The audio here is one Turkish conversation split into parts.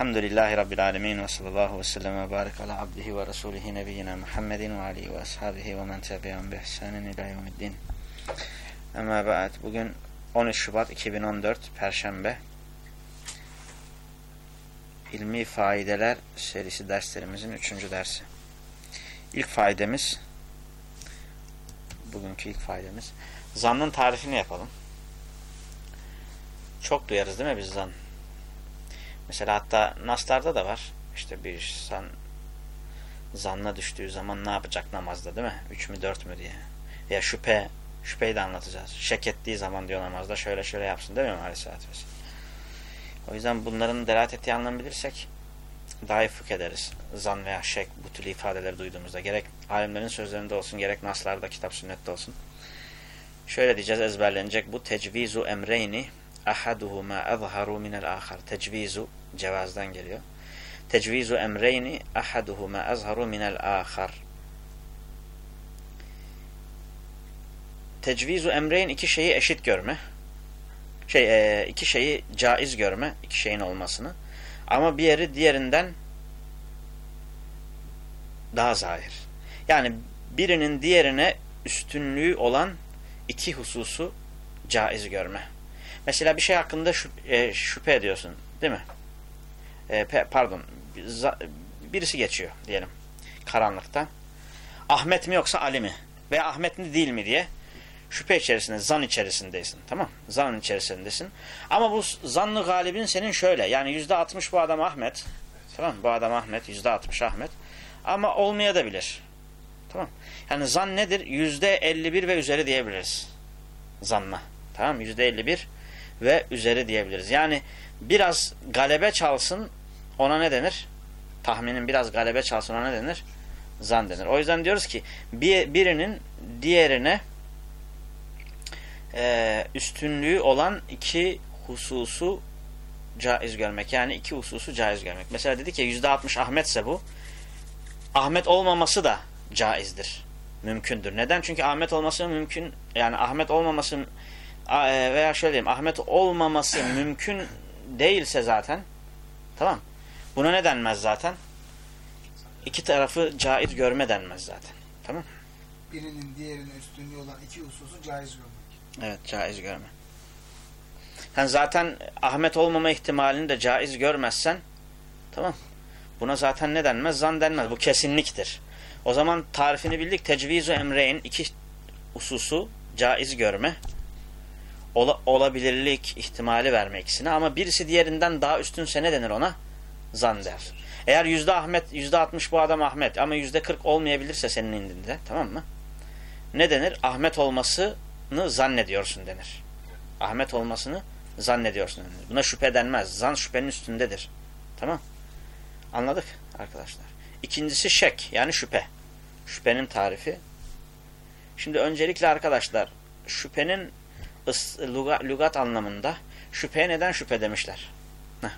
Elhamdülillahi Rabbil Alemin ve sallallahu ve sellem ve barik ala abdihi ve rasulihi nebiyyina Muhammedin ve alihi ve ashabihi ve men tebi'an bi ihsanin ila yevmiddin. Ama ba'd. Bugün 13 Şubat 2014 Perşembe. İlmi Faideler serisi derslerimizin 3. dersi. İlk faydemiz bugünkü ilk faydemiz zannın tarifini yapalım. Çok duyarız değil mi biz zan? Mesela hatta naslarda da var. İşte bir insan zanna düştüğü zaman ne yapacak namazda değil mi? Üç mü dört mü diye. Ya şüphe, şüpheyi de anlatacağız. Şek ettiği zaman diyor namazda şöyle şöyle yapsın değil mi Aleyhisselatü Vesselam? O yüzden bunların delalet ettiği anlamı bilirsek daha iyi ederiz. Zan veya şek bu tür ifadeleri duyduğumuzda. Gerek alimlerin sözlerinde olsun, gerek naslarda, kitap sünnette olsun. Şöyle diyeceğiz ezberlenecek bu tecvizu emreyni ahaduhuma azharu minel ahar. Tecvizu cevazdan geliyor. Tecvizu emreyni ahaduhuma azharu minel ahar. Tecvizu emreyn iki şeyi eşit görme. Şey, iki şeyi caiz görme, iki şeyin olmasını. Ama bir yeri diğerinden daha zahir. Yani birinin diğerine üstünlüğü olan iki hususu caiz görme. Mesela bir şey hakkında şüphe ediyorsun değil mi? E, pardon birisi geçiyor diyelim karanlıkta. Ahmet mi yoksa Ali mi? Veya Ahmet mi değil mi diye şüphe içerisinde, zan içerisindesin. Tamam Zanın içerisindesin. Ama bu zanlı galibin senin şöyle. Yani yüzde altmış bu adam Ahmet. Tamam Bu adam Ahmet. Yüzde altmış Ahmet. Ama olmaya da bilir. Tamam Yani zan nedir? Yüzde elli bir ve üzeri diyebiliriz. Zanna. Tamam Yüzde elli bir ve üzeri diyebiliriz. Yani biraz galebe çalsın ona ne denir? Tahminin biraz galebe çalsın ona ne denir? Zan denir. O yüzden diyoruz ki bir, birinin diğerine e, üstünlüğü olan iki hususu caiz görmek. Yani iki hususu caiz görmek. Mesela dedik ya yüzde altmış Ahmetse bu. Ahmet olmaması da caizdir. Mümkündür. Neden? Çünkü Ahmet olması mümkün. Yani Ahmet olmaması e, veya şöyle diyeyim Ahmet olmaması mümkün değilse zaten tamam buna ne denmez zaten? İki tarafı caiz görme denmez zaten. Tamam Birinin diğerine üstünlüğü olan iki hususu caiz görmek. Evet caiz görme. Yani zaten Ahmet olmama ihtimalini de caiz görmezsen tamam buna zaten ne denmez? Zan denmez. Bu kesinliktir. O zaman tarifini bildik. Tecvizu emreyn iki hususu caiz görme ola, olabilirlik ihtimali verme ikisine ama birisi diğerinden daha üstünse ne denir ona? Zan. Eğer yüzde Ahmet, yüzde altmış bu adam Ahmet ama yüzde kırk olmayabilirse senin indinde tamam mı? Ne denir? Ahmet olmasını zannediyorsun denir. Ahmet olmasını zannediyorsun denir. Buna şüphe denmez. Zan şüphenin üstündedir. Tamam. Anladık arkadaşlar. İkincisi şek yani şüphe. Şüphenin tarifi. Şimdi öncelikle arkadaşlar şüphenin lugat, anlamında şüpheye neden şüphe demişler? Heh.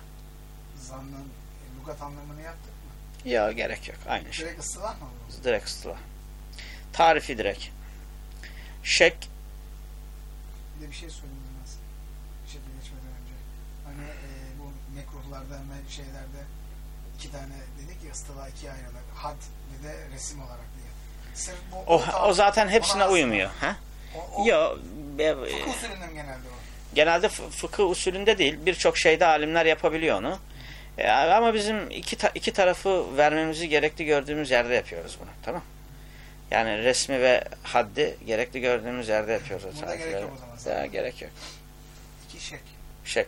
Lugat anlamını yaptık mı? Ya gerek yok. Aynı şey. Direkt ıstılah mı? Direkt ıstılah. Tarifi direkt. Şek Bir de bir şey söyleyeyim lazım. Bir şey geçmeden önce. Hani e, bu mekruhlarda ve şeylerde iki tane dedik ya ıstılah ikiye ayrılır. Had bir de resim olarak diye. Sırf bu, o, o zaten hepsine uymuyor. Ha? Yok. Fıkıh usulünde genelde o? Genelde fıkıh usulünde değil. Birçok şeyde alimler yapabiliyor onu. E, ama bizim iki, ta iki tarafı vermemizi gerekli gördüğümüz yerde yapıyoruz bunu. Tamam Yani resmi ve haddi gerekli gördüğümüz yerde yapıyoruz. Burada gerek yok o zaman. Ya, gerek yok. İki şek. Şek.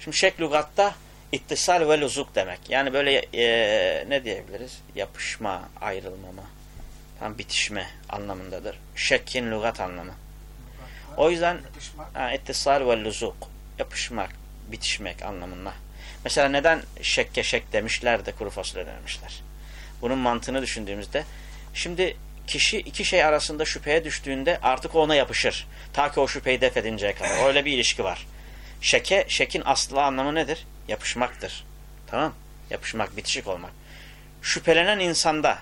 Şimdi şek lugatta ittisal ve luzuk demek. Yani böyle e, ne diyebiliriz? Yapışma, ayrılmama, tam bitişme anlamındadır. Şekkin lugat anlamı. O yüzden ittisal ve luzuk yapışmak, bitişmek anlamında. Mesela neden şekke şek demişler de kuru fasulye demişler. Bunun mantığını düşündüğümüzde şimdi kişi iki şey arasında şüpheye düştüğünde artık ona yapışır. Ta ki o şüpheyi def edinceye kadar. Öyle bir ilişki var. Şeke, şekin aslı anlamı nedir? Yapışmaktır. Tamam? Yapışmak, bitişik olmak. Şüphelenen insanda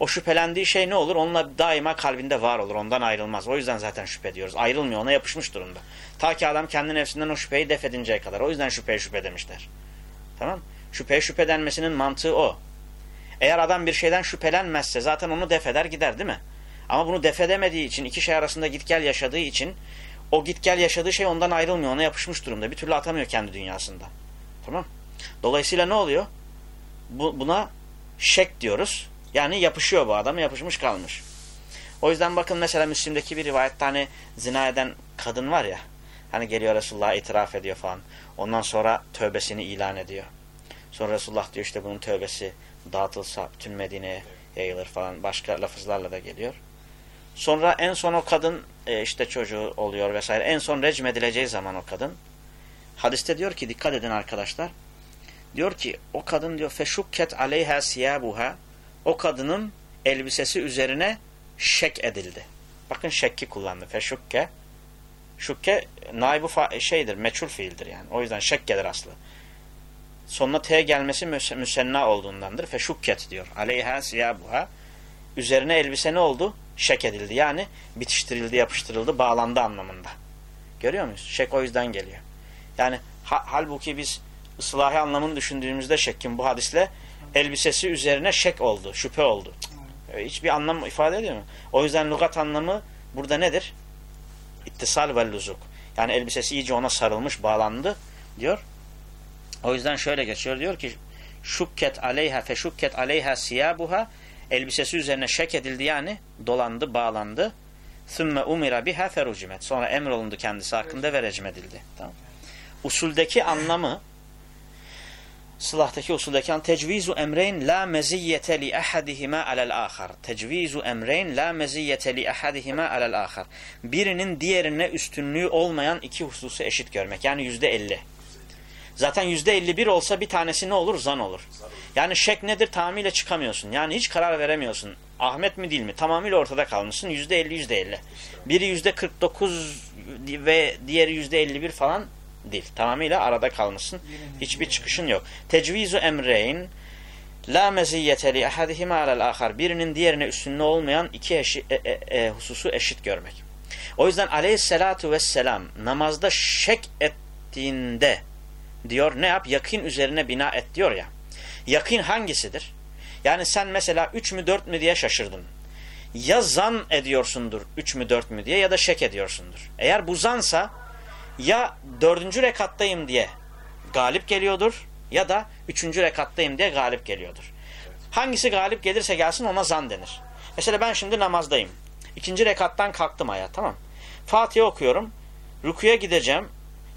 o şüphelendiği şey ne olur? Onunla daima kalbinde var olur. Ondan ayrılmaz. O yüzden zaten şüphe diyoruz. Ayrılmıyor. Ona yapışmış durumda. Ta ki adam kendi nefsinden o şüpheyi def edinceye kadar. O yüzden şüpheye şüphe demişler. Tamam Şüpheye şüphe denmesinin mantığı o. Eğer adam bir şeyden şüphelenmezse zaten onu defeder gider değil mi? Ama bunu defedemediği için iki şey arasında git gel yaşadığı için o git gel yaşadığı şey ondan ayrılmıyor. Ona yapışmış durumda. Bir türlü atamıyor kendi dünyasında. Tamam Dolayısıyla ne oluyor? Bu, buna şek diyoruz. Yani yapışıyor bu adam. Yapışmış kalmış. O yüzden bakın mesela Müslim'deki bir rivayette hani zina eden kadın var ya. Hani geliyor Resulullah'a itiraf ediyor falan. Ondan sonra tövbesini ilan ediyor. Sonra Resulullah diyor işte bunun tövbesi dağıtılsa bütün Medine'ye yayılır falan. Başka lafızlarla da geliyor. Sonra en son o kadın e, işte çocuğu oluyor vesaire. En son recm edileceği zaman o kadın. Hadiste diyor ki dikkat edin arkadaşlar. Diyor ki o kadın diyor feşukket aleyha siyabuha o kadının elbisesi üzerine şek edildi. Bakın şekki kullandı. Feşukke şukke naibu şeydir, meçhul fiildir yani. O yüzden şek gelir aslı. Sonuna T gelmesi müsenna olduğundandır. Feşukket diyor. Aleyha siyabuha üzerine elbise ne oldu? Şek edildi. Yani bitiştirildi, yapıştırıldı, bağlandı anlamında. Görüyor muyuz? Şek o yüzden geliyor. Yani ha, halbuki biz ıslahi anlamını düşündüğümüzde şekkin bu hadisle elbisesi üzerine şek oldu, şüphe oldu. Hiçbir anlam ifade ediyor mu? O yüzden lügat anlamı burada nedir? İttisal ve lüzuk. Yani elbisesi iyice ona sarılmış, bağlandı diyor. O yüzden şöyle geçiyor. Diyor ki şukket aleyha fe şukket aleyha siyabuha elbisesi üzerine şek edildi yani dolandı, bağlandı. Sümme umira biha ferucimet. Sonra emrolundu kendisi hakkında ve recm edildi. Tamam. Usuldeki anlamı Sılahtaki usuldeki an tecvizu emreyn la meziyyete li ahadihima alel ahar. Tecvizu emreyn la meziyyete li ahadihima alel ahar. Birinin diğerine üstünlüğü olmayan iki hususu eşit görmek. Yani yüzde elli. Zaten yüzde elli bir olsa bir tanesi ne olur? Zan olur. Yani şek nedir? Tamamıyla çıkamıyorsun. Yani hiç karar veremiyorsun. Ahmet mi değil mi? Tamamıyla ortada kalmışsın. Yüzde elli, yüzde elli. Biri yüzde kırk dokuz ve diğeri yüzde elli bir falan değil. Tamamıyla arada kalmışsın. Hiçbir çıkışın yok. Tecvizu emreyn la meziyete li ahadihima alel ahar. Birinin diğerine üstünlüğü olmayan iki eşi, e, e, e, hususu eşit görmek. O yüzden aleyhissalatu vesselam namazda şek ettiğinde diyor ne yap? Yakin üzerine bina et diyor ya. Yakin hangisidir? Yani sen mesela üç mü dört mü diye şaşırdın. Ya zan ediyorsundur üç mü dört mü diye ya da şek ediyorsundur. Eğer bu zansa ya dördüncü rekattayım diye galip geliyordur ya da üçüncü rekattayım diye galip geliyordur. Hangisi galip gelirse gelsin ona zan denir. Mesela ben şimdi namazdayım. İkinci rekattan kalktım ayağa tamam. Fatiha okuyorum. Rukuya gideceğim.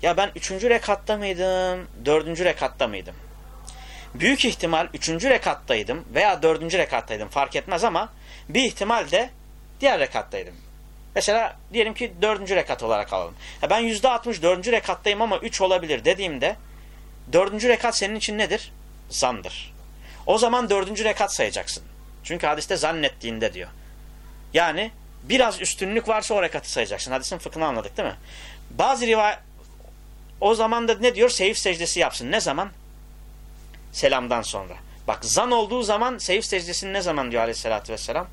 Ya ben üçüncü rekatta mıydım? Dördüncü rekatta mıydım? Büyük ihtimal üçüncü rekattaydım veya dördüncü rekattaydım fark etmez ama bir ihtimal de diğer rekattaydım. Mesela diyelim ki dördüncü rekat olarak alalım. Ya ben yüzde altmış dördüncü rekattayım ama üç olabilir dediğimde dördüncü rekat senin için nedir? Zandır. O zaman dördüncü rekat sayacaksın. Çünkü hadiste zannettiğinde diyor. Yani biraz üstünlük varsa o rekatı sayacaksın. Hadisin fıkhını anladık değil mi? Bazı rivayet o zaman da ne diyor? Seyif secdesi yapsın. Ne zaman? Selamdan sonra. Bak zan olduğu zaman seyif secdesini ne zaman diyor aleyhissalatü vesselam?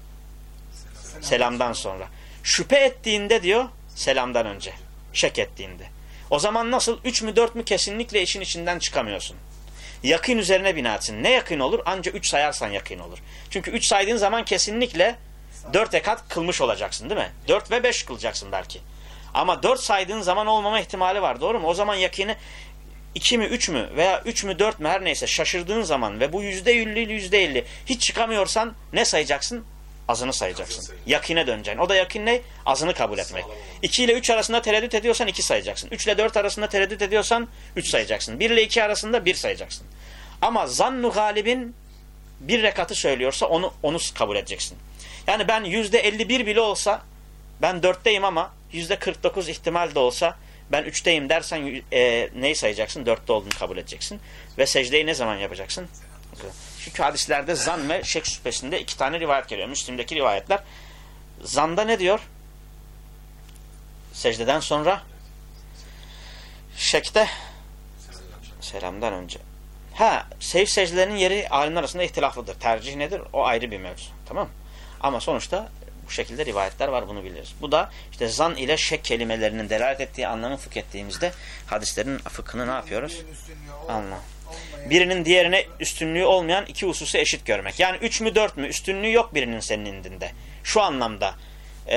Selamdan sonra. Şüphe ettiğinde diyor selamdan önce. Şek ettiğinde. O zaman nasıl? Üç mü dört mü kesinlikle işin içinden çıkamıyorsun. Yakın üzerine binatsın. Ne yakın olur? Anca üç sayarsan yakın olur. Çünkü üç saydığın zaman kesinlikle dört ekat kılmış olacaksın değil mi? Dört ve beş kılacaksın belki. Ama dört saydığın zaman olmama ihtimali var. Doğru mu? O zaman yakını iki mi üç mü veya üç mü dört mü her neyse şaşırdığın zaman ve bu yüzde elli yüzde elli hiç çıkamıyorsan ne sayacaksın? Azını sayacaksın. Yakine döneceksin. O da yakin ne? Azını kabul etmek. 2 ile 3 arasında tereddüt ediyorsan 2 sayacaksın. 3 ile 4 arasında tereddüt ediyorsan 3 sayacaksın. 1 ile 2 arasında 1 sayacaksın. Ama zannu galibin bir rekatı söylüyorsa onu onu kabul edeceksin. Yani ben %51 bile olsa ben 4'teyim ama %49 ihtimal de olsa ben 3'teyim dersen e, neyi sayacaksın? 4'te olduğunu kabul edeceksin. Ve secdeyi ne zaman yapacaksın? Çünkü hadislerde zan ve şek şüphesinde iki tane rivayet geliyor. Müslim'deki rivayetler. Zanda ne diyor? Secdeden sonra şekte selamdan önce. Ha, seyf secdelerinin yeri alimler arasında ihtilaflıdır. Tercih nedir? O ayrı bir mevzu. Tamam Ama sonuçta bu şekilde rivayetler var bunu biliriz. Bu da işte zan ile şek kelimelerinin delalet ettiği anlamı fıkh ettiğimizde hadislerin fıkhını ne yapıyoruz? Anla. Birinin diğerine üstünlüğü olmayan iki hususu eşit görmek. Yani üç mü dört mü üstünlüğü yok birinin senin indinde. Şu anlamda. Ee,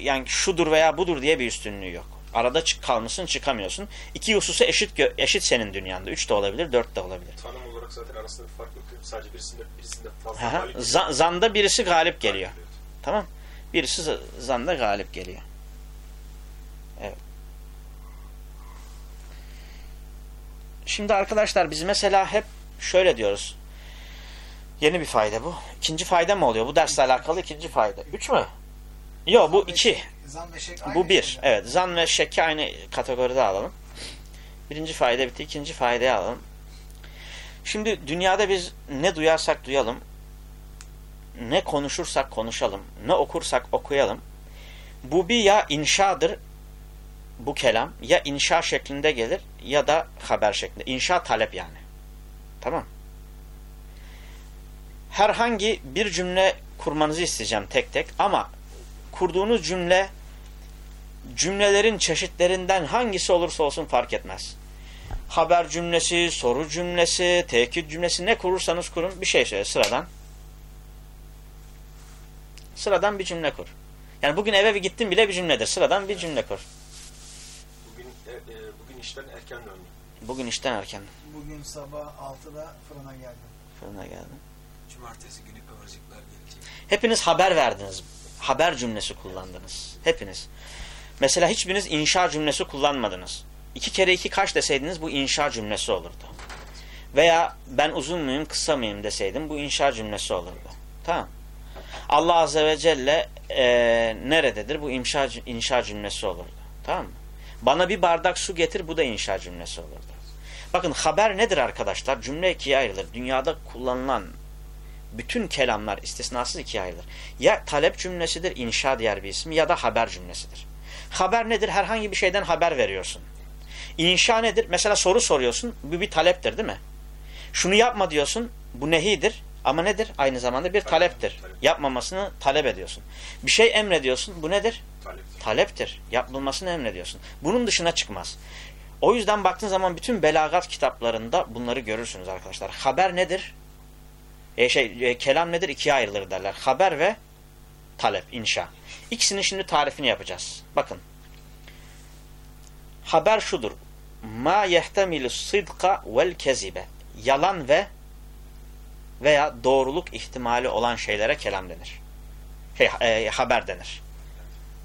yani şudur veya budur diye bir üstünlüğü yok. Arada çık kalmışsın çıkamıyorsun. İki hususu eşit eşit senin dünyanda. Üç de olabilir, dört de olabilir. Tanım olarak zaten arasında bir fark yok. Sadece birisinde birisinde fazla Aha, galip za- zanda birisi galip geliyor. geliyor. Tamam. Birisi zanda galip geliyor. Evet. Şimdi arkadaşlar biz mesela hep şöyle diyoruz. Yeni bir fayda bu. İkinci fayda mı oluyor? Bu dersle alakalı ikinci fayda. Üç mü? Yok bu iki. Zan ve şek aynı Bu bir. şeyler. Evet. Zan ve şekki aynı kategoride alalım. Birinci fayda bitti. ikinci faydayı alalım. Şimdi dünyada biz ne duyarsak duyalım, ne konuşursak konuşalım, ne okursak okuyalım. Bu bir ya inşadır bu kelam ya inşa şeklinde gelir ya da haber şeklinde. İnşa talep yani. Tamam. Herhangi bir cümle kurmanızı isteyeceğim tek tek ama kurduğunuz cümle cümlelerin çeşitlerinden hangisi olursa olsun fark etmez. Haber cümlesi, soru cümlesi, tekit cümlesi ne kurursanız kurun bir şey söyle sıradan. Sıradan bir cümle kur. Yani bugün eve bir gittin bile bir cümledir. Sıradan bir cümle kur. Bugün e, e, bugün işten erken döndüm. Bugün işten erken Bugün sabah 6'da fırına geldim. fırına geldim. Cumartesi günü kıvırcıklar gelecek. Hepiniz haber verdiniz. Haber cümlesi kullandınız. Hepiniz. Mesela hiçbiriniz inşa cümlesi kullanmadınız. İki kere iki kaç deseydiniz bu inşa cümlesi olurdu. Veya ben uzun muyum kısa mıyım deseydim bu inşa cümlesi olurdu. Tamam. Allah Azze ve Celle e, nerededir? Bu inşa, inşa cümlesi olurdu. Tamam mı? Bana bir bardak su getir bu da inşa cümlesi olurdu. Bakın haber nedir arkadaşlar? Cümle ikiye ayrılır. Dünyada kullanılan bütün kelamlar istisnasız ikiye ayrılır. Ya talep cümlesidir, inşa diğer bir isim ya da haber cümlesidir. Haber nedir? Herhangi bir şeyden haber veriyorsun. İnşa nedir? Mesela soru soruyorsun. Bu bir taleptir değil mi? Şunu yapma diyorsun. Bu nehidir. Ama nedir? Aynı zamanda bir taleptir. Yapmamasını talep ediyorsun. Bir şey emrediyorsun. Bu nedir? Taleptir. Taleptir. Yapılmasını emrediyorsun. Bunun dışına çıkmaz. O yüzden baktığın zaman bütün belagat kitaplarında bunları görürsünüz arkadaşlar. Haber nedir? E şey, e, kelam nedir? İkiye ayrılır derler. Haber ve talep, inşa. İkisinin şimdi tarifini yapacağız. Bakın. Haber şudur. Ma yehtemilu sıdka vel kezibe. Yalan ve veya doğruluk ihtimali olan şeylere kelam denir. Şey, e, haber denir.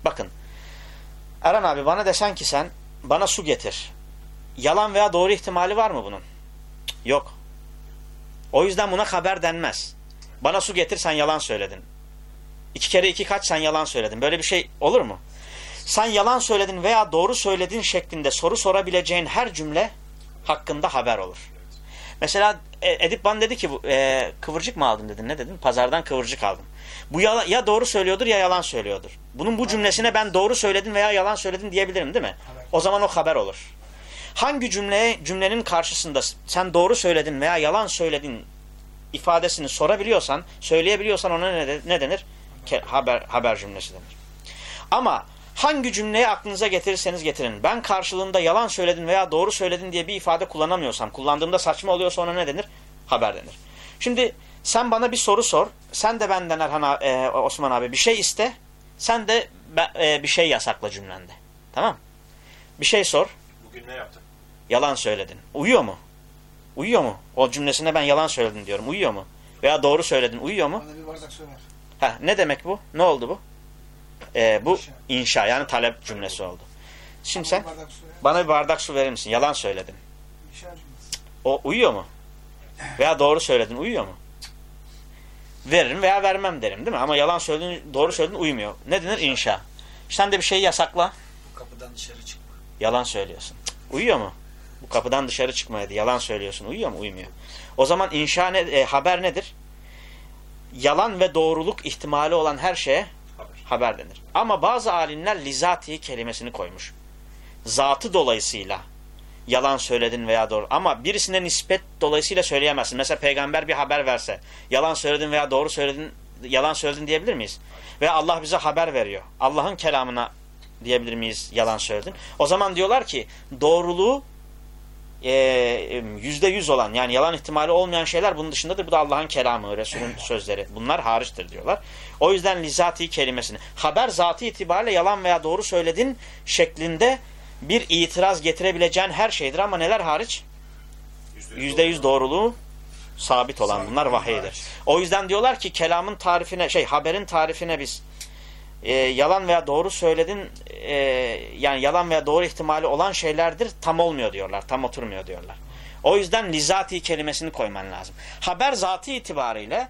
Bakın. Eren abi bana desen ki sen bana su getir. Yalan veya doğru ihtimali var mı bunun? Yok. O yüzden buna haber denmez. Bana su getir sen yalan söyledin. İki kere iki kaç sen yalan söyledin. Böyle bir şey olur mu? Sen yalan söyledin veya doğru söyledin şeklinde soru sorabileceğin her cümle hakkında haber olur. Mesela e, Edip bana dedi ki e, kıvırcık mı aldın dedin ne dedin? Pazardan kıvırcık aldım. Bu ya, ya doğru söylüyordur ya yalan söylüyordur. Bunun bu cümlesine ben doğru söyledin veya yalan söyledin diyebilirim değil mi? O zaman o haber olur. Hangi cümleye cümlenin karşısında sen doğru söyledin veya yalan söyledin ifadesini sorabiliyorsan, söyleyebiliyorsan ona ne, ne denir? Haber haber cümlesi denir. Ama hangi cümleyi aklınıza getirirseniz getirin. Ben karşılığında yalan söyledin veya doğru söyledin diye bir ifade kullanamıyorsam, kullandığımda saçma oluyorsa ona ne denir? Haber denir. Şimdi sen bana bir soru sor. Sen de benden Erhan a- e, Osman abi bir şey iste. Sen de be- e, bir şey yasakla cümlende. Tamam? Bir şey sor. Bugün ne yaptın? Yalan söyledin. Uyuyor mu? Uyuyor mu? O cümlesine ben yalan söyledim diyorum. Uyuyor mu? Veya doğru söyledin. Uyuyor mu? Bana bir bardak su ver. Ha, ne demek bu? Ne oldu bu? Ee, bu İnşa. yani talep cümlesi oldu. Şimdi sen Bana bir bardak su verir misin? Yalan söyledin. İnşa cümlesi. O uyuyor mu? Veya doğru söyledin. Uyuyor mu? Veririm veya vermem derim değil mi? Ama yalan söyledin, doğru söyledin uymuyor. Ne denir? İnşa. Sen de bir şeyi yasakla. Bu kapıdan dışarı çıkma. Yalan söylüyorsun. Uyuyor mu? Bu kapıdan dışarı çıkmaydı. Yalan söylüyorsun. Uyuyor mu? Uyumuyor. O zaman inşa ne, e, haber nedir? Yalan ve doğruluk ihtimali olan her şeye Haber. denir. Ama bazı alimler lizati kelimesini koymuş. Zatı dolayısıyla yalan söyledin veya doğru. Ama birisine nispet dolayısıyla söyleyemezsin. Mesela peygamber bir haber verse yalan söyledin veya doğru söyledin yalan söyledin diyebilir miyiz? Veya Allah bize haber veriyor. Allah'ın kelamına diyebilir miyiz yalan söyledin? O zaman diyorlar ki doğruluğu yüzde yüz olan yani yalan ihtimali olmayan şeyler bunun dışındadır. Bu da Allah'ın kelamı, Resul'ün sözleri. Bunlar hariçtir diyorlar. O yüzden lizati kelimesini haber zatı itibariyle yalan veya doğru söyledin şeklinde bir itiraz getirebileceğin her şeydir ama neler hariç? Yüzde yüz doğruluğu sabit olan bunlar vahiydir. O yüzden diyorlar ki kelamın tarifine şey haberin tarifine biz e, yalan veya doğru söyledin e, yani yalan veya doğru ihtimali olan şeylerdir tam olmuyor diyorlar. Tam oturmuyor diyorlar. O yüzden lizati kelimesini koyman lazım. Haber zatı itibariyle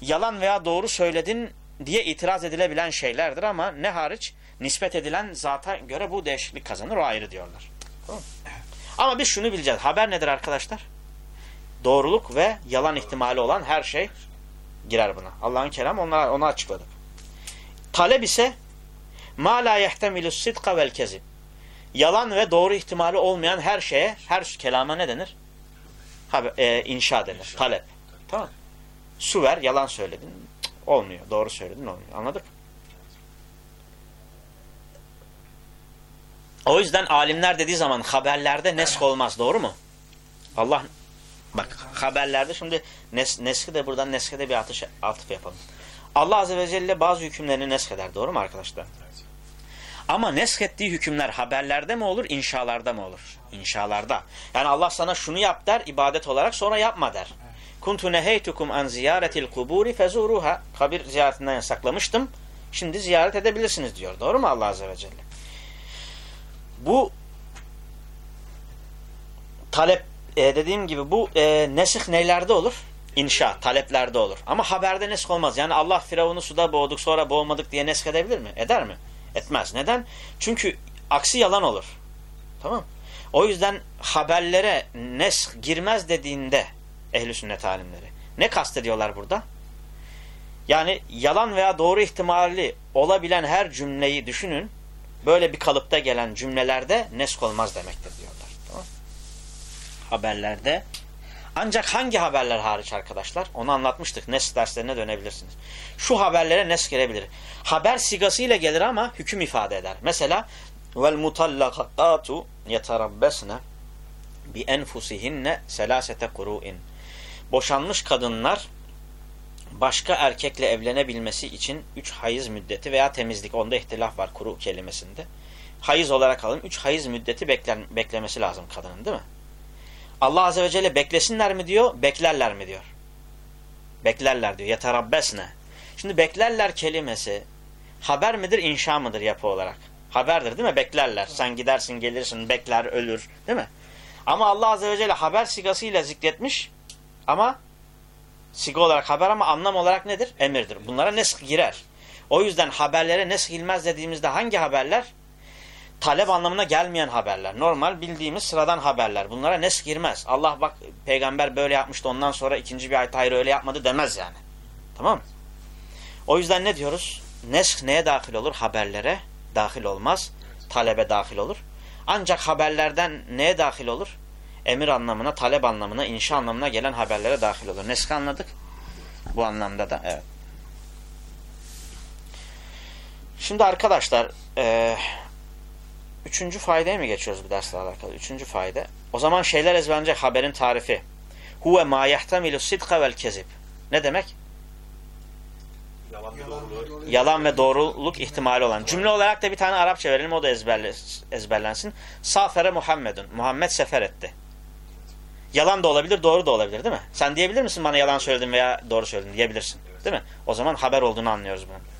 yalan veya doğru söyledin diye itiraz edilebilen şeylerdir ama ne hariç nispet edilen zata göre bu değişiklik kazanır o ayrı diyorlar. Ama biz şunu bileceğiz. Haber nedir arkadaşlar? Doğruluk ve yalan ihtimali olan her şey girer buna. Allah'ın kelamı ona, onu açıkladık. Talep ise ma la yehtemilü sidka vel kezib. Yalan ve doğru ihtimali olmayan her şeye, her kelama ne denir? Haber, e, inşa denir. İnşa. Talep. Tamam. Su ver, yalan söyledin. olmuyor. Doğru söyledin, olmuyor. Anladık O yüzden alimler dediği zaman haberlerde nesk olmaz. Doğru mu? Allah bak haberlerde şimdi nes, neski de buradan neske de bir atış, atıf yapalım. Allah Azze ve Celle bazı hükümlerini nesheder. Doğru mu arkadaşlar? Ama neskettiği hükümler haberlerde mi olur, inşalarda mı olur? İnşalarda. Yani Allah sana şunu yap der, ibadet olarak sonra yapma der. Kuntu neheytukum an ziyaretil kuburi fezuruha. Kabir ziyaretinden yasaklamıştım. Şimdi ziyaret edebilirsiniz diyor. Doğru mu Allah Azze ve Celle? Bu talep e, dediğim gibi bu e, nesih neylerde olur? İnşa, taleplerde olur. Ama haberde nesk olmaz. Yani Allah Firavun'u suda boğduk sonra boğmadık diye nesk edebilir mi? Eder mi? Etmez. Neden? Çünkü aksi yalan olur. Tamam O yüzden haberlere nesk girmez dediğinde ehl sünnet alimleri. Ne kastediyorlar burada? Yani yalan veya doğru ihtimali olabilen her cümleyi düşünün. Böyle bir kalıpta gelen cümlelerde nesk olmaz demektir diyorlar. Tamam Haberlerde ancak hangi haberler hariç arkadaşlar? Onu anlatmıştık. Nesk derslerine dönebilirsiniz. Şu haberlere nesk gelebilir. Haber sigasıyla gelir ama hüküm ifade eder. Mesela vel mutallakatu yeterabbesne bi enfusihinne selasete kuru'in. Boşanmış kadınlar başka erkekle evlenebilmesi için üç hayız müddeti veya temizlik onda ihtilaf var kuru kelimesinde. Hayız olarak alın. Üç hayız müddeti beklen, beklemesi lazım kadının değil mi? Allah Azze ve Celle beklesinler mi diyor, beklerler mi diyor. Beklerler diyor. Yeterabbesne. Şimdi beklerler kelimesi haber midir, inşa mıdır yapı olarak? Haberdir değil mi? Beklerler. Sen gidersin, gelirsin, bekler, ölür. Değil mi? Ama Allah Azze ve Celle haber sigasıyla zikretmiş ama siga olarak haber ama anlam olarak nedir? Emirdir. Bunlara nesk girer. O yüzden haberlere nesk ilmez dediğimizde hangi haberler? Talep anlamına gelmeyen haberler. Normal bildiğimiz sıradan haberler. Bunlara nesk girmez. Allah bak peygamber böyle yapmıştı ondan sonra ikinci bir ayet hayır öyle yapmadı demez yani. Tamam O yüzden ne diyoruz? Nesk neye dahil olur? Haberlere dahil olmaz. Talebe dahil olur. Ancak haberlerden neye dahil olur? Emir anlamına, talep anlamına, inşa anlamına gelen haberlere dahil olur. Nesk anladık. Bu anlamda da evet. Şimdi arkadaşlar eee Üçüncü faydaya mı geçiyoruz bu dersle alakalı? Üçüncü fayda. O zaman şeyler ezberlenecek haberin tarifi. Huve ma yehtemilu sidka vel kezib. Ne demek? Yalan ve doğruluk. Yalan ve doğruluk ihtimali olan. Cümle olarak da bir tane Arapça verelim o da ezberle, ezberlensin. Safere Muhammedun. Muhammed sefer etti. Yalan da olabilir, doğru da olabilir değil mi? Sen diyebilir misin bana yalan söyledin veya doğru söyledin diyebilirsin. Değil mi? O zaman haber olduğunu anlıyoruz bunun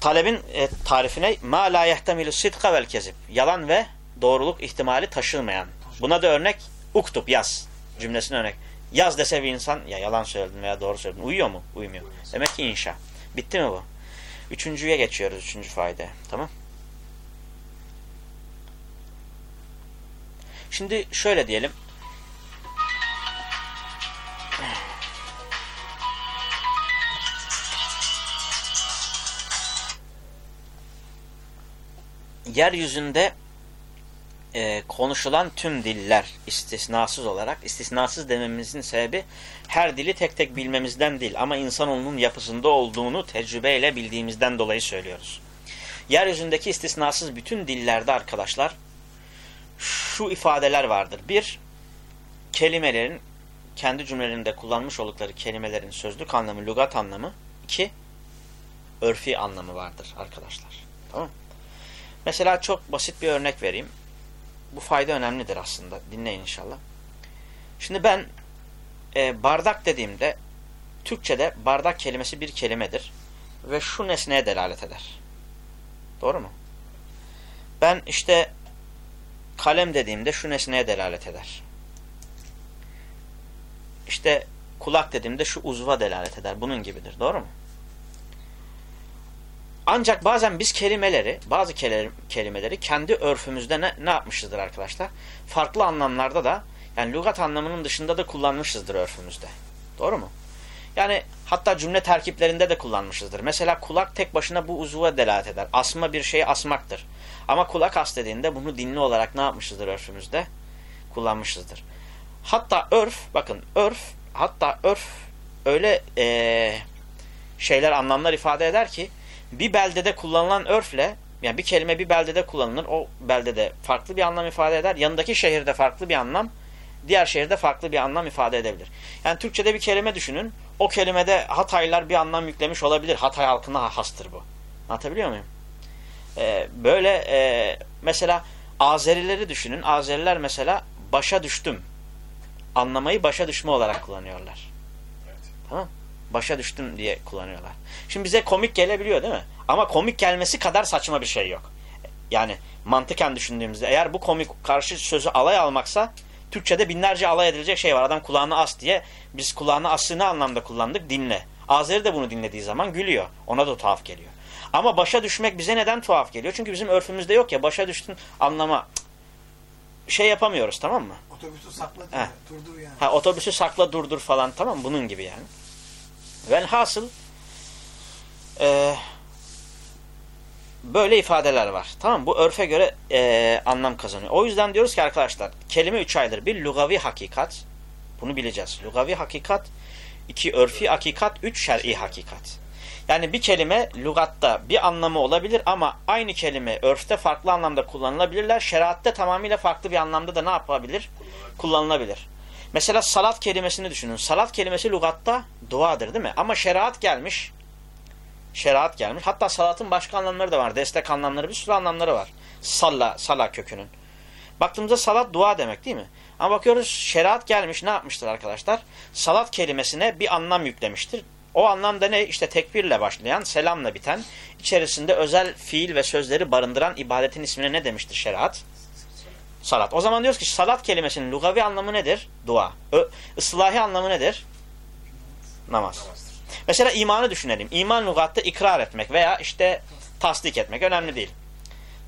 talebin e, tarifine ma la yehtemilu sidka vel kezib. Yalan ve doğruluk ihtimali taşılmayan. Buna da örnek uktub yaz cümlesine örnek. Yaz dese bir insan ya yalan söyledin veya doğru söyledin. Uyuyor mu? Uymuyor. Demek ki inşa. Bitti mi bu? Üçüncüye geçiyoruz. Üçüncü fayda. Tamam. Şimdi şöyle diyelim. Yeryüzünde e, konuşulan tüm diller istisnasız olarak, istisnasız dememizin sebebi her dili tek tek bilmemizden değil ama insanoğlunun yapısında olduğunu tecrübeyle bildiğimizden dolayı söylüyoruz. Yeryüzündeki istisnasız bütün dillerde arkadaşlar şu ifadeler vardır. Bir, kelimelerin kendi cümlelerinde kullanmış oldukları kelimelerin sözlük anlamı, lügat anlamı. İki, örfi anlamı vardır arkadaşlar. Tamam Mesela çok basit bir örnek vereyim. Bu fayda önemlidir aslında. Dinleyin inşallah. Şimdi ben e, bardak dediğimde Türkçe'de bardak kelimesi bir kelimedir. Ve şu nesneye delalet eder. Doğru mu? Ben işte kalem dediğimde şu nesneye delalet eder. İşte kulak dediğimde şu uzva delalet eder. Bunun gibidir. Doğru mu? Ancak bazen biz kelimeleri, bazı kelimeleri kendi örfümüzde ne, ne yapmışızdır arkadaşlar? Farklı anlamlarda da, yani lügat anlamının dışında da kullanmışızdır örfümüzde. Doğru mu? Yani hatta cümle terkiplerinde de kullanmışızdır. Mesela kulak tek başına bu uzuva delalet eder. Asma bir şeyi asmaktır. Ama kulak as dediğinde bunu dinli olarak ne yapmışızdır örfümüzde? Kullanmışızdır. Hatta örf, bakın örf, hatta örf öyle ee, şeyler, anlamlar ifade eder ki bir beldede kullanılan örfle yani bir kelime bir beldede kullanılır. O beldede farklı bir anlam ifade eder. Yanındaki şehirde farklı bir anlam, diğer şehirde farklı bir anlam ifade edebilir. Yani Türkçe'de bir kelime düşünün. O kelimede Hataylar bir anlam yüklemiş olabilir. Hatay halkına hastır bu. Anlatabiliyor muyum? Ee, böyle e, mesela Azerileri düşünün. Azeriler mesela başa düştüm. Anlamayı başa düşme olarak kullanıyorlar. Evet. Tamam Başa düştüm diye kullanıyorlar. Şimdi bize komik gelebiliyor değil mi? Ama komik gelmesi kadar saçma bir şey yok. Yani mantıken düşündüğümüzde eğer bu komik karşı sözü alay almaksa Türkçe'de binlerce alay edilecek şey var. Adam kulağını as diye biz kulağını aslı ne anlamda kullandık? Dinle. Azeri de bunu dinlediği zaman gülüyor. Ona da tuhaf geliyor. Ama başa düşmek bize neden tuhaf geliyor? Çünkü bizim örfümüzde yok ya başa düştün anlama şey yapamıyoruz tamam mı? Otobüsü sakla durdur yani. Ha, otobüsü sakla durdur falan tamam bunun gibi yani. Velhasıl e, böyle ifadeler var. Tamam Bu örfe göre e, anlam kazanıyor. O yüzden diyoruz ki arkadaşlar kelime üç aydır. Bir lugavi hakikat. Bunu bileceğiz. Lugavi hakikat. iki örfi hakikat. Üç şer'i hakikat. Yani bir kelime lugatta bir anlamı olabilir ama aynı kelime örfte farklı anlamda kullanılabilirler. Şeriatte tamamıyla farklı bir anlamda da ne yapabilir? Kullanılabilir. Mesela salat kelimesini düşünün. Salat kelimesi lugatta duadır değil mi? Ama şeriat gelmiş. Şeriat gelmiş. Hatta salatın başka anlamları da var. Destek anlamları bir sürü anlamları var. Salla, sala kökünün. Baktığımızda salat dua demek değil mi? Ama bakıyoruz şeriat gelmiş ne yapmıştır arkadaşlar? Salat kelimesine bir anlam yüklemiştir. O anlamda ne? İşte tekbirle başlayan, selamla biten, içerisinde özel fiil ve sözleri barındıran ibadetin ismine ne demiştir şeriat? Salat. O zaman diyoruz ki salat kelimesinin lugavi anlamı nedir? Dua. Ö, ıslahi anlamı nedir? Namaz. Mesela imanı düşünelim. İman lugatta ikrar etmek veya işte tasdik etmek. Önemli değil.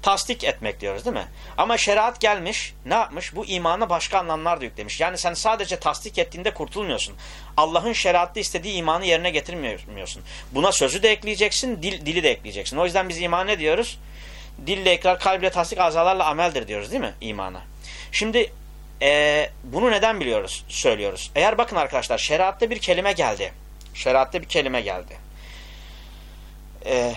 Tasdik etmek diyoruz değil mi? Ama şeriat gelmiş ne yapmış? Bu imana başka anlamlar da yüklemiş. Yani sen sadece tasdik ettiğinde kurtulmuyorsun. Allah'ın şeriatta istediği imanı yerine getirmiyorsun. Buna sözü de ekleyeceksin, dil, dili de ekleyeceksin. O yüzden biz iman ne diyoruz? Dille ikrar, kalple tasdik, azalarla ameldir diyoruz değil mi imana? Şimdi e, bunu neden biliyoruz, söylüyoruz? Eğer bakın arkadaşlar şeriatta bir kelime geldi. Şeriatta bir kelime geldi. Eee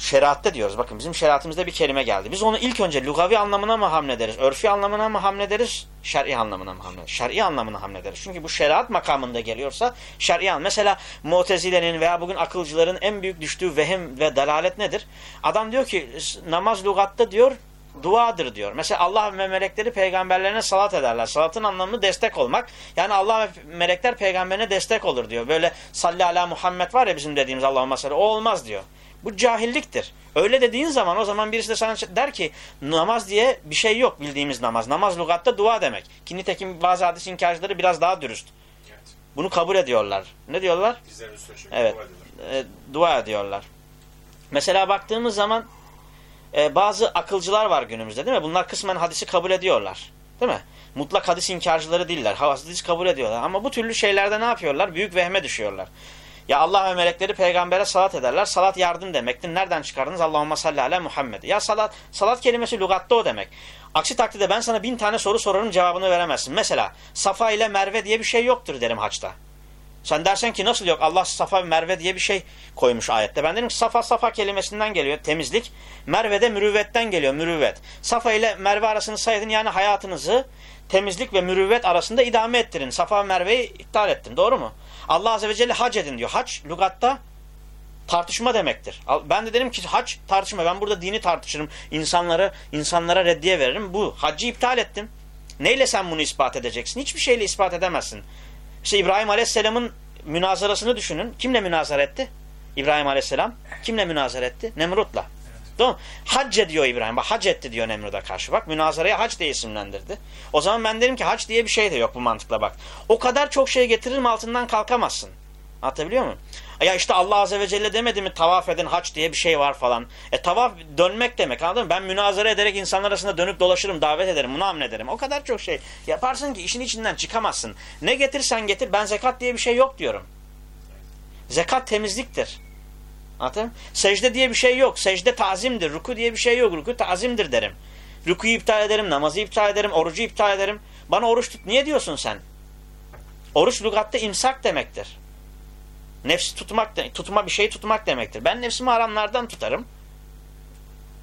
şeriatte diyoruz. Bakın bizim şeriatımızda bir kelime geldi. Biz onu ilk önce lugavi anlamına mı hamlederiz? Örfi anlamına mı hamlederiz? Şer'i anlamına mı hamlederiz? Şer'i anlamına hamlederiz. Çünkü bu şeriat makamında geliyorsa şer'i an. Mesela mutezilerin veya bugün akılcıların en büyük düştüğü vehim ve dalalet nedir? Adam diyor ki namaz lugatta diyor duadır diyor. Mesela Allah ve melekleri peygamberlerine salat ederler. Salatın anlamı destek olmak. Yani Allah ve melekler peygamberine destek olur diyor. Böyle salli ala Muhammed var ya bizim dediğimiz Allah'ın salli. O olmaz diyor. Bu cahilliktir. Öyle dediğin zaman o zaman birisi de sana der ki namaz diye bir şey yok bildiğimiz namaz. Namaz lugatta dua demek. Ki nitekim bazı hadis inkarcıları biraz daha dürüst. Evet. Bunu kabul ediyorlar. Ne diyorlar? Evet. Dua ediyorlar. E, dua ediyorlar. Mesela baktığımız zaman e, bazı akılcılar var günümüzde değil mi? Bunlar kısmen hadisi kabul ediyorlar. Değil mi? Mutlak hadis inkarcıları değiller. Hadis kabul ediyorlar. Ama bu türlü şeylerde ne yapıyorlar? Büyük vehme düşüyorlar. Ya Allah ve melekleri peygambere salat ederler. Salat yardım demektir. Nereden çıkardınız? Allahümme salli ala Muhammed. Ya salat, salat kelimesi lügatta o demek. Aksi takdirde ben sana bin tane soru sorarım cevabını veremezsin. Mesela Safa ile Merve diye bir şey yoktur derim haçta. Sen dersen ki nasıl yok Allah Safa ve Merve diye bir şey koymuş ayette. Ben dedim ki Safa Safa kelimesinden geliyor temizlik. Merve de mürüvvetten geliyor mürüvvet. Safa ile Merve arasını sayın yani hayatınızı temizlik ve mürüvvet arasında idame ettirin. Safa ve Merve'yi iptal ettin doğru mu? Allah Azze ve Celle hac edin diyor. Hac lügatta tartışma demektir. Ben de dedim ki hac tartışma. Ben burada dini tartışırım. İnsanlara, insanlara reddiye veririm. Bu haccı iptal ettim. Neyle sen bunu ispat edeceksin? Hiçbir şeyle ispat edemezsin. İşte İbrahim Aleyhisselam'ın münazarasını düşünün. Kimle münazara etti? İbrahim Aleyhisselam. Kimle münazara etti? Nemrut'la. Doğru mu? Hac ediyor İbrahim. Bak hac etti diyor Nemrut'a karşı. Bak münazaraya hac diye isimlendirdi. O zaman ben derim ki hac diye bir şey de yok bu mantıkla bak. O kadar çok şey getiririm altından kalkamazsın. Anlatabiliyor muyum? Ya işte Allah Azze ve Celle demedi mi tavaf edin haç diye bir şey var falan. E tavaf dönmek demek anladın mı? Ben münazara ederek insanlar arasında dönüp dolaşırım, davet ederim, bunu amlederim. O kadar çok şey yaparsın ki işin içinden çıkamazsın. Ne getirsen getir ben zekat diye bir şey yok diyorum. Zekat temizliktir. Anladın? Secde diye bir şey yok. Secde tazimdir. Ruku diye bir şey yok. Ruku tazimdir derim. Rukuyu iptal ederim, namazı iptal ederim, orucu iptal ederim. Bana oruç tut. Niye diyorsun sen? Oruç lügatta imsak demektir. Nefsi tutmak, tutma bir şey tutmak demektir. Ben nefsimi haramlardan tutarım.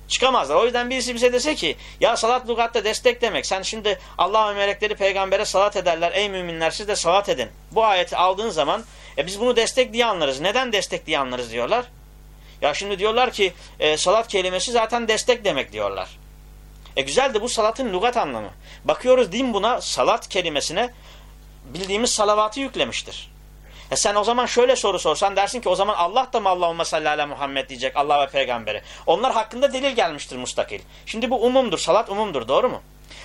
Çıkamazlar. O yüzden birisi bize dese ki ya salat lugatta destek demek. Sen şimdi Allah ve melekleri peygambere salat ederler. Ey müminler siz de salat edin. Bu ayeti aldığın zaman e biz bunu destek diye anlarız. Neden destek diye anlarız diyorlar. Ya şimdi diyorlar ki e, salat kelimesi zaten destek demek diyorlar. E güzel de bu salatın lugat anlamı. Bakıyoruz din buna salat kelimesine bildiğimiz salavatı yüklemiştir. E sen o zaman şöyle soru sorsan dersin ki o zaman Allah da mı Allahümme salli ala Muhammed diyecek Allah ve peygamberi. Onlar hakkında delil gelmiştir mustakil. Şimdi bu umumdur. Salat umumdur. Doğru mu?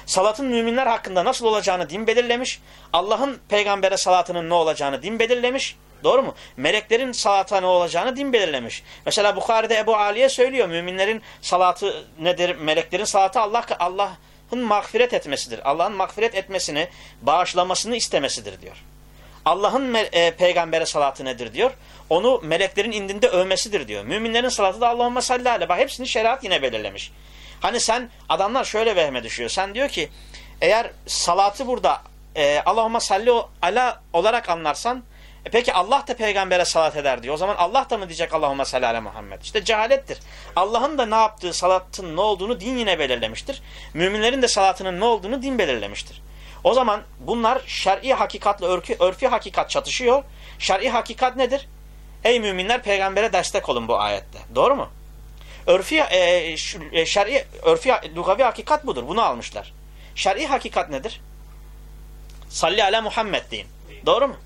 Salatın müminler hakkında nasıl olacağını din belirlemiş. Allah'ın peygambere salatının ne olacağını din belirlemiş. Doğru mu? Meleklerin salata ne olacağını din belirlemiş. Mesela Bukhari'de Ebu Ali'ye söylüyor. Müminlerin salatı nedir? Meleklerin salatı Allah Allah'ın mağfiret etmesidir. Allah'ın mağfiret etmesini, bağışlamasını istemesidir diyor. Allah'ın e, peygambere salatı nedir diyor. Onu meleklerin indinde övmesidir diyor. Müminlerin salatı da Allahümme salli aleyhi. Bak hepsini şeriat yine belirlemiş. Hani sen adamlar şöyle vehme düşüyor. Sen diyor ki eğer salatı burada e, Allahümme salli ala olarak anlarsan e peki Allah da peygambere salat eder diyor. O zaman Allah da mı diyecek Allahümme salli ala Muhammed? İşte cehalettir. Allah'ın da ne yaptığı salatın ne olduğunu din yine belirlemiştir. Müminlerin de salatının ne olduğunu din belirlemiştir. O zaman bunlar şer'i hakikatla örfü, örfi hakikat çatışıyor. Şer'i hakikat nedir? Ey müminler peygambere destek olun bu ayette. Doğru mu? Örfi e, e şer'i örfi lugavi hakikat budur. Bunu almışlar. Şer'i hakikat nedir? Salli ala Muhammed deyin. Doğru mu?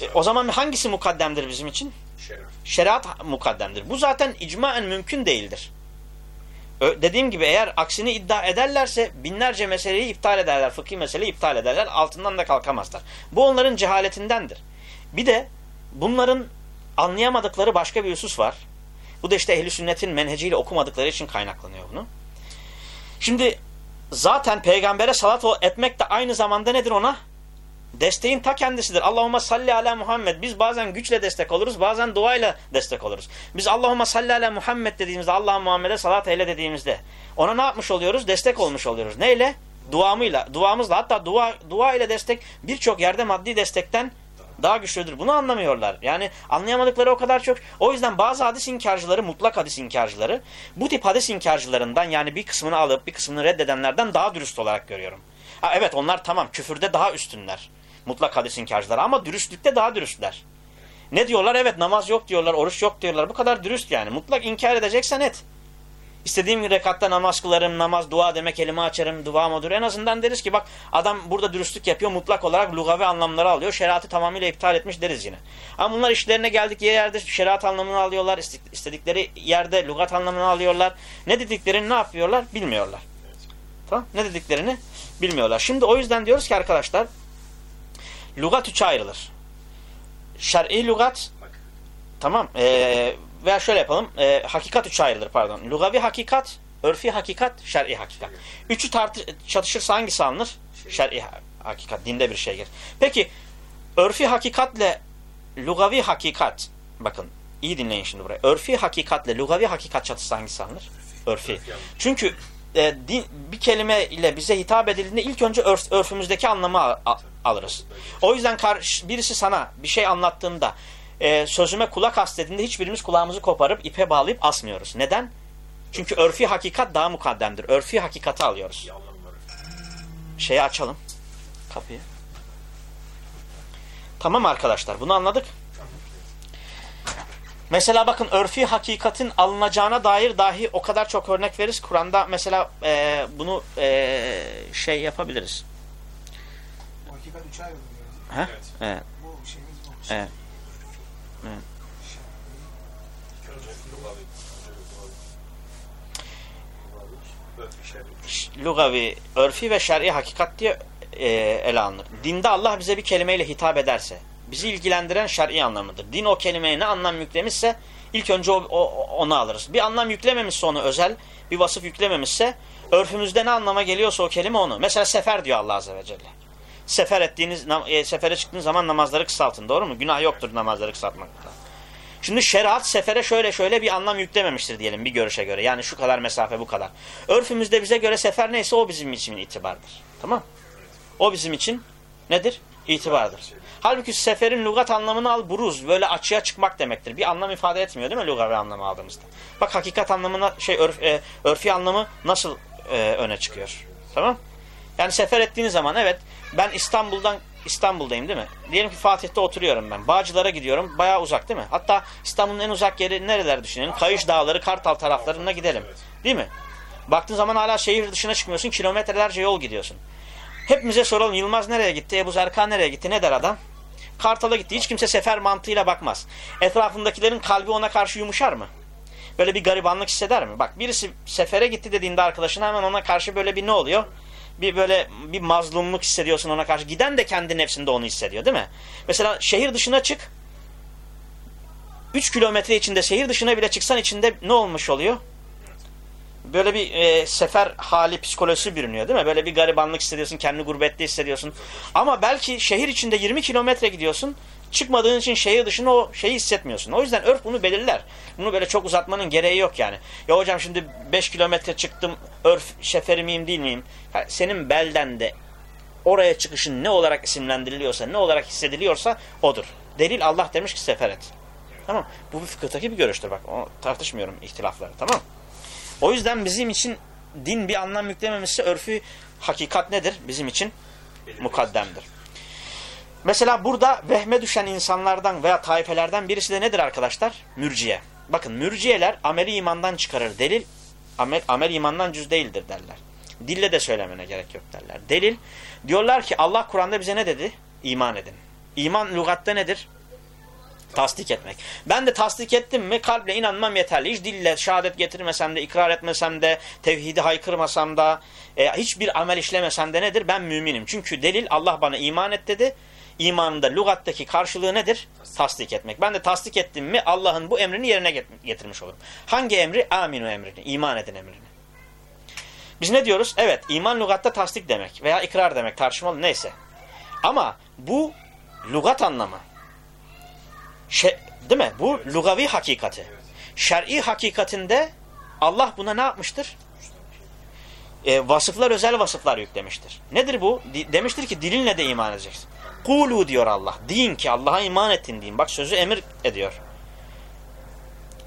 E, o zaman hangisi mukaddemdir bizim için? Şeriat. Şeriat mukaddemdir. Bu zaten icmaen mümkün değildir. Dediğim gibi eğer aksini iddia ederlerse binlerce meseleyi iptal ederler. Fıkhi meseleyi iptal ederler. Altından da kalkamazlar. Bu onların cehaletindendir. Bir de bunların anlayamadıkları başka bir husus var. Bu da işte ehli sünnetin menheciyle okumadıkları için kaynaklanıyor bunu. Şimdi zaten peygambere salat etmek de aynı zamanda nedir ona? Desteğin ta kendisidir. Allahümme salli ala Muhammed. Biz bazen güçle destek oluruz, bazen duayla destek oluruz. Biz Allahümme salli ala Muhammed dediğimizde, Allah Muhammed'e salat eyle dediğimizde ona ne yapmış oluyoruz? Destek olmuş oluyoruz. Neyle? Duamıyla, duamızla. Hatta dua, dua ile destek birçok yerde maddi destekten daha güçlüdür. Bunu anlamıyorlar. Yani anlayamadıkları o kadar çok. O yüzden bazı hadis inkarcıları, mutlak hadis inkarcıları bu tip hadis inkarcılarından yani bir kısmını alıp bir kısmını reddedenlerden daha dürüst olarak görüyorum. Ha, evet onlar tamam küfürde daha üstünler. Mutlak hadis inkarcıları ama dürüstlükte daha dürüstler. Ne diyorlar? Evet namaz yok diyorlar, oruç yok diyorlar. Bu kadar dürüst yani. Mutlak inkar edeceksen et. İstediğim rekatta namaz kılarım, namaz dua demek elimi açarım, duam odur. En azından deriz ki bak adam burada dürüstlük yapıyor, mutlak olarak lugavi anlamları alıyor. Şeriatı tamamıyla iptal etmiş deriz yine. Ama bunlar işlerine geldik yerde şeriat anlamını alıyorlar, istedikleri yerde lugat anlamını alıyorlar. Ne dediklerini ne yapıyorlar bilmiyorlar. Tamam Ne dediklerini bilmiyorlar. Şimdi o yüzden diyoruz ki arkadaşlar Lugat üçe ayrılır. Şer'i lugat tamam ee, veya şöyle yapalım e, hakikat üçe ayrılır pardon. Lugavi hakikat, örfi hakikat, şer'i hakikat. Üçü tartı çatışırsa hangisi alınır? Şer'i hakikat. Dinde bir şey gelir. Peki örfi hakikatle lugavi hakikat bakın iyi dinleyin şimdi burayı. Örfi hakikatle lugavi hakikat çatışsa hangisi alınır? Örfi. Çünkü e, din, bir kelime ile bize hitap edildiğinde ilk önce örf, örfümüzdeki anlamı alırız. O yüzden birisi sana bir şey anlattığında e, sözüme kulak as dediğinde hiçbirimiz kulağımızı koparıp ipe bağlayıp asmıyoruz. Neden? Çünkü örfi hakikat daha mukaddemdir. Örfi hakikati alıyoruz. Şeyi açalım. Kapıyı. Tamam arkadaşlar bunu anladık. Mesela bakın örfi hakikatin alınacağına dair dahi o kadar çok örnek veririz. Kur'an'da mesela e, bunu e, şey yapabiliriz. O hakikat üçe ayrılıyor. Ha? Evet. Evet. Bu şeyimiz bu. Evet. İlk önce lugavi. Önce lugavi. Lugavi. Örfi şer'i. Ş- Lugavi, örfi ve şer'i hakikat diye e, ele alınır. Dinde Allah bize bir kelimeyle hitap ederse, bizi ilgilendiren şer'i anlamıdır. Din o kelimeye ne anlam yüklemişse ilk önce o, o- onu alırız. Bir anlam yüklememişse onu özel, bir vasıf yüklememişse örfümüzde ne anlama geliyorsa o kelime onu. Mesela sefer diyor Allah Azze ve Celle. Sefer ettiğiniz, e, sefere çıktığınız zaman namazları kısaltın. Doğru mu? Günah yoktur namazları kısaltmakta. Şimdi şeriat sefere şöyle şöyle bir anlam yüklememiştir diyelim bir görüşe göre. Yani şu kadar mesafe bu kadar. Örfümüzde bize göre sefer neyse o bizim için itibardır. Tamam O bizim için nedir? İtibardır. Halbuki seferin lügat anlamını al buruz. Böyle açığa çıkmak demektir. Bir anlam ifade etmiyor değil mi lügavi anlamı aldığımızda? Bak hakikat anlamına şey örf, e, örfi anlamı nasıl e, öne çıkıyor. Tamam Yani sefer ettiğiniz zaman evet ben İstanbul'dan İstanbul'dayım değil mi? Diyelim ki Fatih'te oturuyorum ben. Bağcılar'a gidiyorum. Bayağı uzak değil mi? Hatta İstanbul'un en uzak yeri nereler düşünelim? Kayış Dağları, Kartal taraflarına gidelim. Değil mi? Baktığın zaman hala şehir dışına çıkmıyorsun. Kilometrelerce yol gidiyorsun. Hepimize soralım Yılmaz nereye gitti? Ebu Zerkan nereye gitti? Ne der adam? Kartal'a gitti. Hiç kimse sefer mantığıyla bakmaz. Etrafındakilerin kalbi ona karşı yumuşar mı? Böyle bir garibanlık hisseder mi? Bak birisi sefere gitti dediğinde arkadaşına hemen ona karşı böyle bir ne oluyor? Bir böyle bir mazlumluk hissediyorsun ona karşı. Giden de kendi nefsinde onu hissediyor değil mi? Mesela şehir dışına çık. 3 kilometre içinde şehir dışına bile çıksan içinde ne olmuş oluyor? Böyle bir e, sefer hali psikolojisi bürünüyor değil mi? Böyle bir garibanlık hissediyorsun, kendini gurbette hissediyorsun. Ama belki şehir içinde 20 kilometre gidiyorsun. Çıkmadığın için şehir dışında o şeyi hissetmiyorsun. O yüzden örf bunu belirler. Bunu böyle çok uzatmanın gereği yok yani. Ya hocam şimdi 5 kilometre çıktım örf şeferi miyim değil miyim? Senin belden de oraya çıkışın ne olarak isimlendiriliyorsa, ne olarak hissediliyorsa odur. Delil Allah demiş ki sefer et. Tamam. Bu bir fıkıhtaki bir görüştür bak. O, tartışmıyorum ihtilafları. Tamam. O yüzden bizim için din bir anlam yüklememişse örfü hakikat nedir? Bizim için mukaddemdir. Mesela burada vehme düşen insanlardan veya taifelerden birisi de nedir arkadaşlar? Mürciye. Bakın mürciyeler ameli imandan çıkarır. Delil amel, amel imandan cüz değildir derler. Dille de söylemene gerek yok derler. Delil diyorlar ki Allah Kur'an'da bize ne dedi? İman edin. İman lügatte nedir? Tasdik etmek. Ben de tasdik ettim mi kalple inanmam yeterli. Hiç dille şehadet getirmesem de, ikrar etmesem de, tevhidi haykırmasam da, e, hiçbir amel işlemesem de nedir? Ben müminim. Çünkü delil Allah bana iman et dedi. İmanın da lügattaki karşılığı nedir? Tasdik etmek. Ben de tasdik ettim mi Allah'ın bu emrini yerine getirmiş olurum. Hangi emri? Aminu emrini. İman edin emrini. Biz ne diyoruz? Evet iman lügatta tasdik demek veya ikrar demek tartışmalı neyse. Ama bu lügat anlamı. Şe, değil mi? Bu lugavi hakikati. Şer'i hakikatinde Allah buna ne yapmıştır? E, vasıflar özel vasıflar yüklemiştir. Nedir bu? Demiştir ki dilinle de iman edeceksin. Kulu diyor Allah. Deyin ki Allah'a iman ettin deyin. Bak sözü emir ediyor.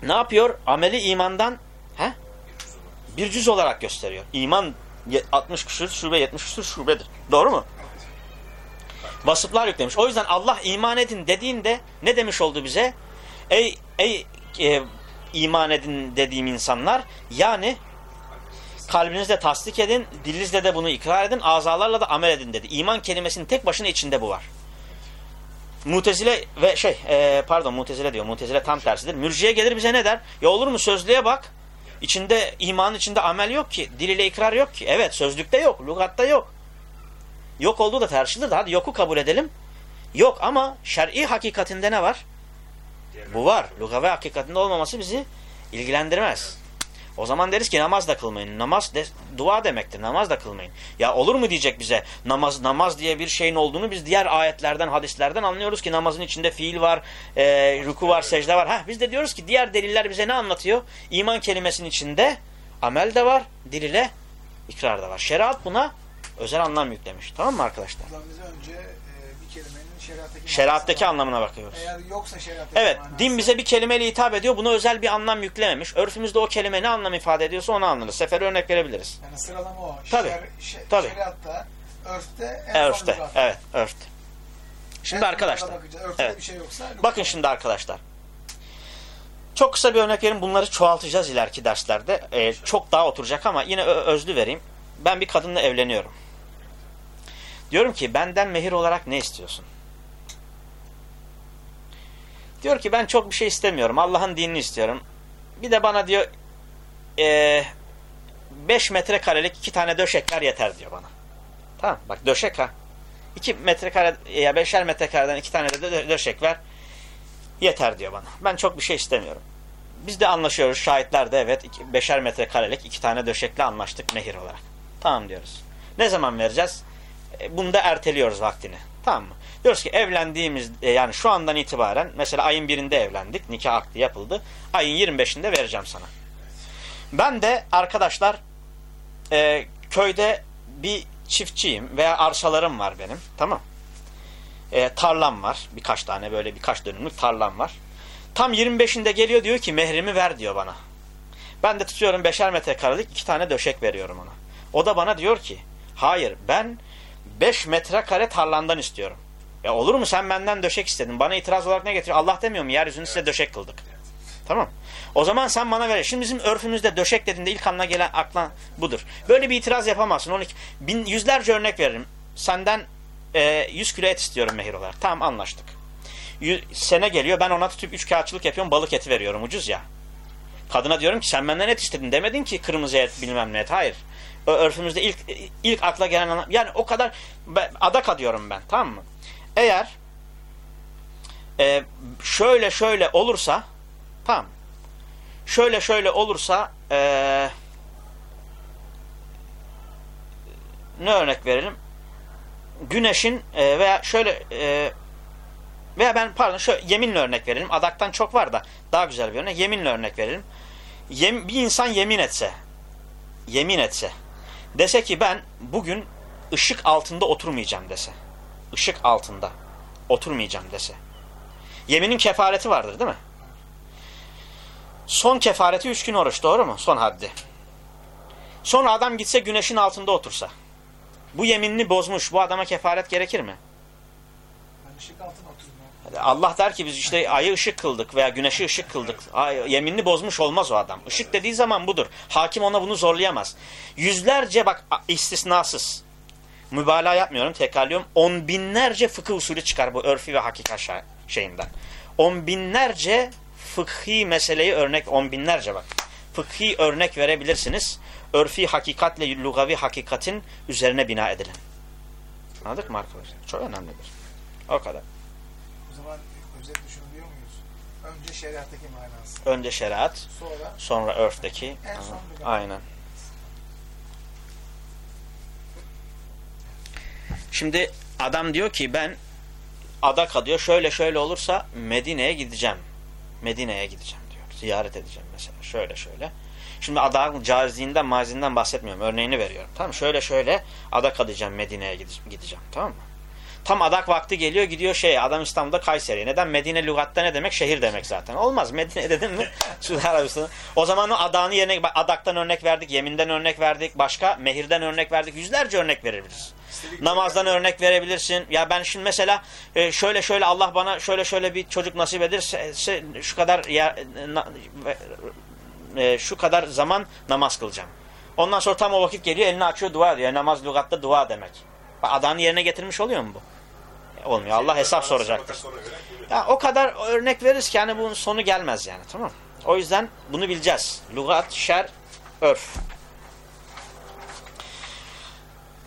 Ne yapıyor? Ameli imandan he? bir cüz olarak gösteriyor. İman 60 küsur şube 70 küsur şubedir. Doğru mu? Vasıflar yüklemiş. O yüzden Allah iman edin dediğinde ne demiş oldu bize? Ey ey e, iman edin dediğim insanlar yani kalbinizle tasdik edin, dilinizle de bunu ikrar edin, azalarla da amel edin dedi. İman kelimesinin tek başına içinde bu var. Mutezile ve şey e, pardon mutezile diyor. Mutezile tam tersidir. Mürciye gelir bize ne der? Ya olur mu sözlüğe bak. İçinde imanın içinde amel yok ki. Dil ile ikrar yok ki. Evet sözlükte yok. Lugatta yok. Yok olduğu da da hadi yoku kabul edelim. Yok ama şer'i hakikatinde ne var? Bu var. Lugavi hakikatinde olmaması bizi ilgilendirmez. O zaman deriz ki namaz da kılmayın. Namaz de, dua demektir. Namaz da kılmayın. Ya olur mu diyecek bize namaz namaz diye bir şeyin olduğunu biz diğer ayetlerden, hadislerden anlıyoruz ki namazın içinde fiil var, e, ruku var, secde var. Heh, biz de diyoruz ki diğer deliller bize ne anlatıyor? İman kelimesinin içinde amel de var, dil ile ikrar da var. Şeriat buna özel anlam yüklemiş. Tamam mı arkadaşlar? Önce e, kelimenin şeriattaki, Şeriattaki anlamına bakıyoruz. Eğer yoksa şeriattaki Evet, manası- din bize bir kelimeyle hitap ediyor. Buna özel bir anlam yüklememiş. Örfümüzde o kelime ne anlam ifade ediyorsa onu anlarız. Sefere örnek verebiliriz. Yani sıralama o. Tabii, Şer, şe- tabii. Şeriatta, örfte, en son Örfte, lügatta. evet, örfte. Şimdi son arkadaşlar, evet. bir şey yoksa Bakın şimdi arkadaşlar. Çok kısa bir örnek vereyim. Bunları çoğaltacağız ileriki derslerde. Ee, çok daha oturacak ama yine özlü vereyim. Ben bir kadınla evleniyorum. Diyorum ki benden mehir olarak ne istiyorsun? Diyor ki ben çok bir şey istemiyorum. Allah'ın dinini istiyorum. Bir de bana diyor 5 metrekarelik iki tane döşekler yeter diyor bana. Tamam bak döşek ha. 2 metrekare ya 5'er metrekareden iki tane de dö- döşek ver. Yeter diyor bana. Ben çok bir şey istemiyorum. Biz de anlaşıyoruz. Şahitler de evet. iki- Beşer metrekarelik iki tane döşekle anlaştık mehir olarak. Tamam diyoruz. Ne zaman vereceğiz? E, Bunu da erteliyoruz vaktini. Tamam mı? Diyoruz ki evlendiğimiz e, yani şu andan itibaren mesela ayın birinde evlendik. Nikah akdi yapıldı. Ayın 25'inde vereceğim sana. Ben de arkadaşlar e, köyde bir çiftçiyim veya arsalarım var benim. Tamam. E, tarlam var. Birkaç tane böyle birkaç dönümlük tarlam var. Tam 25'inde geliyor diyor ki mehrimi ver diyor bana. Ben de tutuyorum beşer metrekarelik iki tane döşek veriyorum ona. O da bana diyor ki hayır ben 5 metrekare tarlandan istiyorum. Ya olur mu sen benden döşek istedin. Bana itiraz olarak ne getiriyor? Allah demiyor mu? Yeryüzünü size döşek kıldık. Tamam. O zaman sen bana ver. Şimdi bizim örfümüzde döşek dediğinde ilk aklına gelen akla budur. Böyle bir itiraz yapamazsın. 12, bin, yüzlerce örnek veririm. Senden e, 100 kilo et istiyorum mehir olarak. Tamam anlaştık. Yü- sene geliyor ben ona tutup üç kağıtçılık yapıyorum balık eti veriyorum ucuz ya. Kadına diyorum ki sen benden et istedin demedin ki kırmızı et bilmem ne et. Hayır. Ö- Örfümüzde ilk ilk akla gelen yani o kadar adaka diyorum ben tamam mı? Eğer e, şöyle şöyle olursa tamam şöyle şöyle olursa e, ne örnek verelim? Güneşin e, veya şöyle e, veya ben pardon şöyle yeminle örnek verelim. Adaktan çok var da daha güzel bir örnek. Yeminle örnek verelim. Yem, bir insan yemin etse yemin etse dese ki ben bugün ışık altında oturmayacağım dese. Işık altında oturmayacağım dese. Yeminin kefareti vardır değil mi? Son kefareti üç gün oruç doğru mu? Son haddi. Sonra adam gitse güneşin altında otursa. Bu yeminini bozmuş. Bu adama kefaret gerekir mi? Ben ışık. Allah der ki biz işte ayı ışık kıldık veya güneşi ışık kıldık. Ay, yeminini bozmuş olmaz o adam. Işık dediği zaman budur. Hakim ona bunu zorlayamaz. Yüzlerce bak istisnasız. Mübalağa yapmıyorum tekrarlıyorum. On binlerce fıkıh usulü çıkar bu örfi ve hakikat şeyinden. On binlerce fıkhi meseleyi örnek on binlerce bak. Fıkhi örnek verebilirsiniz. Örfi hakikatle lugavi hakikatin üzerine bina edilen. Anladık mı arkadaşlar? Çok önemlidir. O kadar. O zaman özetle şunu diyor muyuz? Önce şeriattaki manası. Önce şeriat, Sonra sonra örfteki. En son. Aynen. Şimdi adam diyor ki ben Adaka diyor şöyle şöyle olursa Medine'ye gideceğim. Medine'ye gideceğim diyor. Ziyaret edeceğim mesela. Şöyle şöyle. Şimdi Adak'ın caizliğinden mazinden bahsetmiyorum. Örneğini veriyorum. Tamam? Şöyle şöyle Adaka diyeceğim Medine'ye gide- gideceğim. Tamam mı? Tam adak vakti geliyor gidiyor şey adam İstanbul'da Kayseri. Neden? Medine lügatta ne demek? Şehir demek zaten. Olmaz. Medine dedim mi? Suudi Arabistan'ı. O zaman o adağını yerine adaktan örnek verdik, yeminden örnek verdik, başka mehirden örnek verdik. Yüzlerce örnek verebiliriz. Namazdan örnek verebilirsin. Ya ben şimdi mesela e, şöyle şöyle Allah bana şöyle şöyle bir çocuk nasip ederse se- şu kadar na- e, şu kadar zaman namaz kılacağım. Ondan sonra tam o vakit geliyor elini açıyor dua ediyor. Namaz lügatta dua demek. Adağını yerine getirmiş oluyor mu bu? Olmuyor. Allah hesap soracaktır. Sonra göre geliyor. Ya o kadar örnek veririz ki hani bunun sonu gelmez yani tamam mı? O yüzden bunu bileceğiz. Lugat, şer, örf.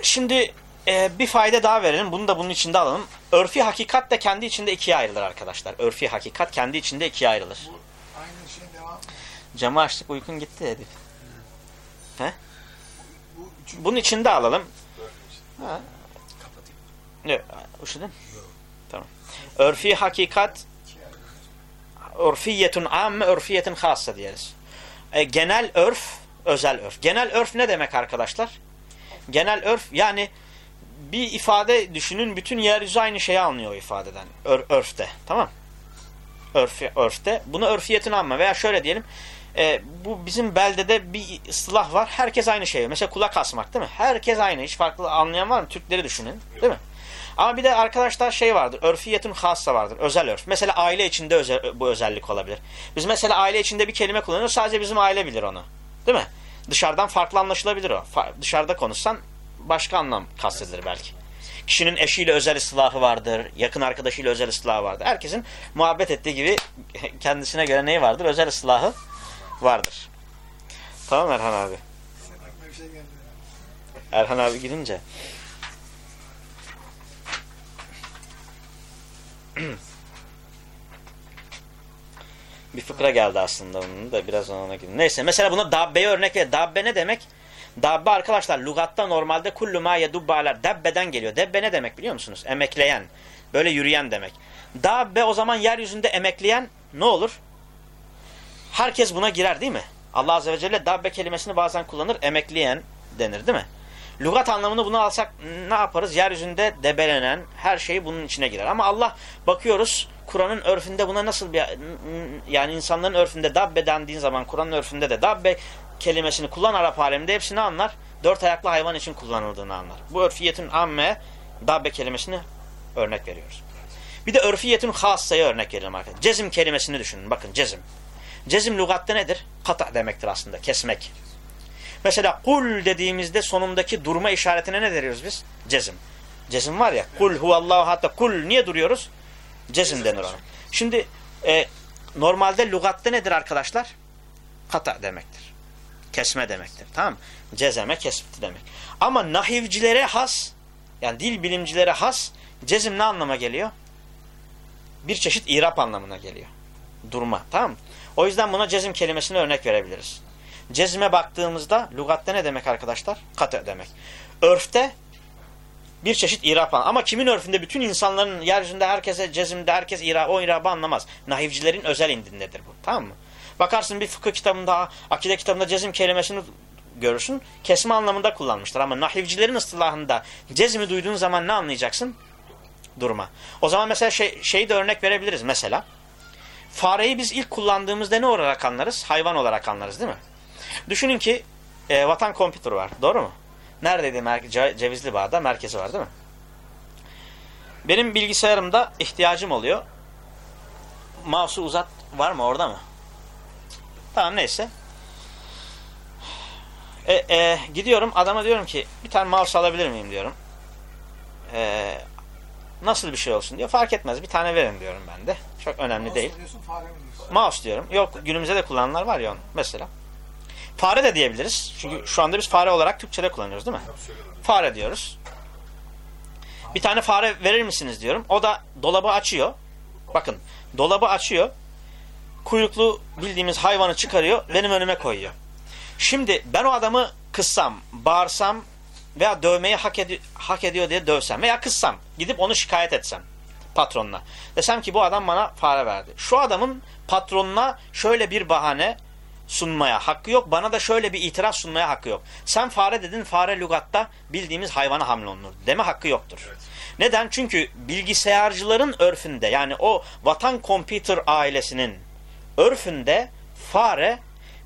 Şimdi e, bir fayda daha verelim. Bunu da bunun içinde alalım. Örfi hakikat de kendi içinde ikiye ayrılır arkadaşlar. Örfi hakikat kendi içinde ikiye ayrılır. bu aynı şeyin devamı. Camı açtık uykun gitti Edip. Bu üçüncü Bunun içinde alalım. Ha. Ne, üşüdün? Tamam. Örfi hakikat örfiyetun amme, örfiyetun hassa diyeriz. E, genel örf, özel örf. Genel örf ne demek arkadaşlar? Genel örf yani bir ifade düşünün bütün yeryüzü aynı şeyi anlıyor ifadeden. Ör, örfte. Tamam Örf, örfte. Bunu örfiyetini anma. Veya şöyle diyelim. E, bu bizim beldede bir ıslah var. Herkes aynı şey. Mesela kulak asmak değil mi? Herkes aynı. Hiç farklı anlayan var mı? Türkleri düşünün. Değil mi? Ama bir de arkadaşlar şey vardır. Örfiyetin hassa vardır. Özel örf. Mesela aile içinde özel, bu özellik olabilir. Biz mesela aile içinde bir kelime kullanıyoruz. Sadece bizim aile bilir onu. Değil mi? Dışarıdan farklı anlaşılabilir o. Fa dışarıda konuşsan başka anlam kastedilir belki. Kişinin eşiyle özel ıslahı vardır. Yakın arkadaşıyla özel ıslahı vardır. Herkesin muhabbet ettiği gibi kendisine göre neyi vardır? Özel ıslahı vardır. Tamam Erhan abi. Şey. Erhan abi gidince. bir fıkra geldi aslında onun da biraz ona gidin. Neyse mesela buna dabbe'ye örnek ver. Dabbe ne demek? Dabbe arkadaşlar lugatta normalde kullu ma yedubbe aler debbeden geliyor. Debbe ne demek biliyor musunuz? Emekleyen. Böyle yürüyen demek. Dabbe o zaman yeryüzünde emekleyen ne olur? Herkes buna girer değil mi? Allah Azze ve Celle dabbe kelimesini bazen kullanır. Emekleyen denir değil mi? Lugat anlamını bunu alsak ne yaparız? Yeryüzünde debelenen her şey bunun içine girer. Ama Allah bakıyoruz Kur'an'ın örfünde buna nasıl bir yani insanların örfünde dabbe dendiğin zaman Kur'an'ın örfünde de dabbe kelimesini kullan Arap aleminde hepsini anlar. Dört ayaklı hayvan için kullanıldığını anlar. Bu örfiyetin amme dabbe kelimesini örnek veriyoruz. Bir de örfiyetin hassaya örnek verelim arkadaşlar. Cezim kelimesini düşünün. Bakın cezim. Cezim lügatta nedir? Kata demektir aslında. Kesmek. Mesela kul dediğimizde sonundaki durma işaretine ne deriyoruz biz? Cezim. Cezim var ya. Kul huvallahu hatta kul niye duruyoruz? Cezim denir ona. Şimdi e, normalde lügatta nedir arkadaşlar? Kata demektir. Kesme demektir. Tamam mı? Cezeme kesmeti demek. Ama nahivcilere has yani dil bilimcilere has cezim ne anlama geliyor? Bir çeşit irap anlamına geliyor. Durma. Tamam mı? O yüzden buna cezim kelimesine örnek verebiliriz. Cezime baktığımızda lügatte ne demek arkadaşlar? Kate demek. Örfte bir çeşit irap Ama kimin örfünde bütün insanların yeryüzünde herkese cezimde herkes ira, o irabı anlamaz. Nahivcilerin özel indindedir bu. Tamam mı? Bakarsın bir fıkıh kitabında, akide kitabında cezim kelimesini görürsün. Kesme anlamında kullanmışlar. Ama nahivcilerin ıstılahında cezmi duyduğun zaman ne anlayacaksın? Durma. O zaman mesela şey, şeyi de örnek verebiliriz. Mesela fareyi biz ilk kullandığımızda ne olarak anlarız? Hayvan olarak anlarız değil mi? Düşünün ki e, vatan kompütür var. Doğru mu? Neredeydi? Mer Cevizli Bağ'da merkezi var değil mi? Benim bilgisayarımda ihtiyacım oluyor. Mouse'u uzat var mı orada mı? Tamam neyse. E, e, gidiyorum adama diyorum ki bir tane mouse alabilir miyim diyorum. E, nasıl bir şey olsun diyor. Fark etmez bir tane verin diyorum ben de. Çok önemli Mouse değil. diyorsun? Mouse diyorum. Yok günümüzde de kullananlar var ya onu mesela. Fare de diyebiliriz. Çünkü şu anda biz fare olarak Türkçe'de kullanıyoruz değil mi? Fare diyoruz. Bir tane fare verir misiniz diyorum. O da dolabı açıyor. Bakın dolabı açıyor. Kuyruklu bildiğimiz hayvanı çıkarıyor. Benim önüme koyuyor. Şimdi ben o adamı kıssam, bağırsam veya dövmeyi hak, edi hak ediyor diye dövsem veya kıssam gidip onu şikayet etsem patronuna. Desem ki bu adam bana fare verdi. Şu adamın patronuna şöyle bir bahane sunmaya hakkı yok. Bana da şöyle bir itiraz sunmaya hakkı yok. Sen fare dedin fare lügatta bildiğimiz hayvana hamle olunur. Deme hakkı yoktur. Evet. Neden? Çünkü bilgisayarcıların örfünde yani o vatan computer ailesinin örfünde fare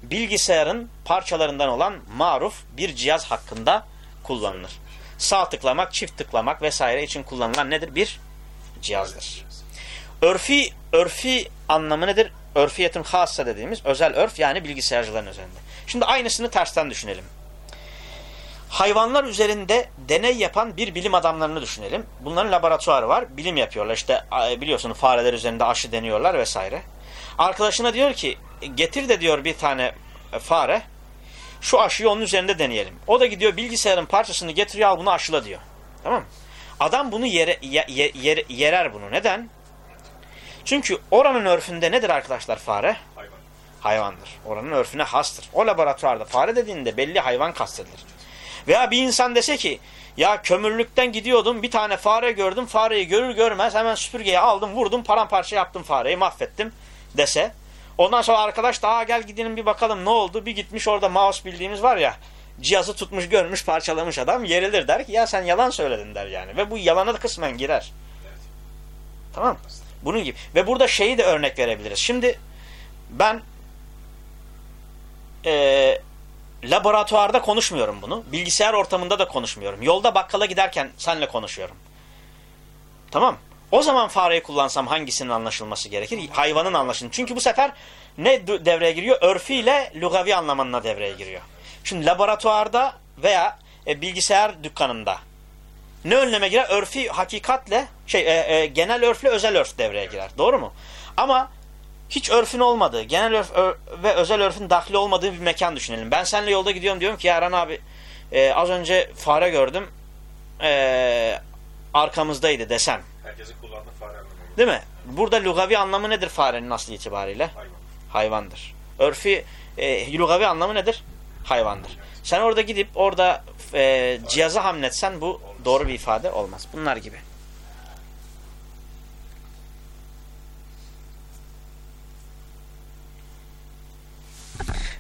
bilgisayarın parçalarından olan maruf bir cihaz hakkında kullanılır. Sağ tıklamak, çift tıklamak vesaire için kullanılan nedir? Bir cihazdır. Örfi, örfi anlamı nedir? Örfiyetin hassa dediğimiz özel örf yani bilgisayarcıların üzerinde. Şimdi aynısını tersten düşünelim. Hayvanlar üzerinde deney yapan bir bilim adamlarını düşünelim. Bunların laboratuvarı var. Bilim yapıyorlar. İşte biliyorsunuz fareler üzerinde aşı deniyorlar vesaire. Arkadaşına diyor ki getir de diyor bir tane fare şu aşıyı onun üzerinde deneyelim. O da gidiyor bilgisayarın parçasını getiriyor al bunu aşıla diyor. Tamam mı? Adam bunu yere, ye, yer, yerer bunu. Neden? Çünkü oranın örfünde nedir arkadaşlar fare? Hayvan. Hayvandır. Oranın örfüne hastır. O laboratuvarda fare dediğinde belli hayvan kastedilir. Veya bir insan dese ki ya kömürlükten gidiyordum bir tane fare gördüm. Fareyi görür görmez hemen süpürgeyi aldım vurdum paramparça yaptım fareyi mahvettim dese. Ondan sonra arkadaş daha gel gidelim bir bakalım ne oldu. Bir gitmiş orada mouse bildiğimiz var ya cihazı tutmuş görmüş parçalamış adam yerilir der ki ya sen yalan söyledin der yani. Ve bu yalana kısmen girer. Tamam Bunun gibi. Ve burada şeyi de örnek verebiliriz. Şimdi ben e, laboratuvarda konuşmuyorum bunu. Bilgisayar ortamında da konuşmuyorum. Yolda bakkala giderken senle konuşuyorum. Tamam O zaman fareyi kullansam hangisinin anlaşılması gerekir? Hayvanın anlaşılması. Çünkü bu sefer ne devreye giriyor? Örfiyle lugavi anlamına devreye giriyor. Şimdi laboratuvarda veya e, bilgisayar dükkanında ne önleme girer? Örfi hakikatle şey e, e, genel örfle özel örf devreye girer. Doğru mu? Ama hiç örfün olmadığı, genel örf ör, ve özel örfün dahli olmadığı bir mekan düşünelim. Ben seninle yolda gidiyorum diyorum ki Yaran abi e, az önce fare gördüm. E, arkamızdaydı desem. Herkesin kullandığı fare anlamı. Değil mi? Burada lugavi anlamı nedir farenin aslı itibariyle? Hayvan. Hayvandır. Örfi e, lugavi anlamı nedir? Hayvandır. Sen orada gidip orada e, cihaza hamletsen bu doğru bir ifade olmaz. Bunlar gibi.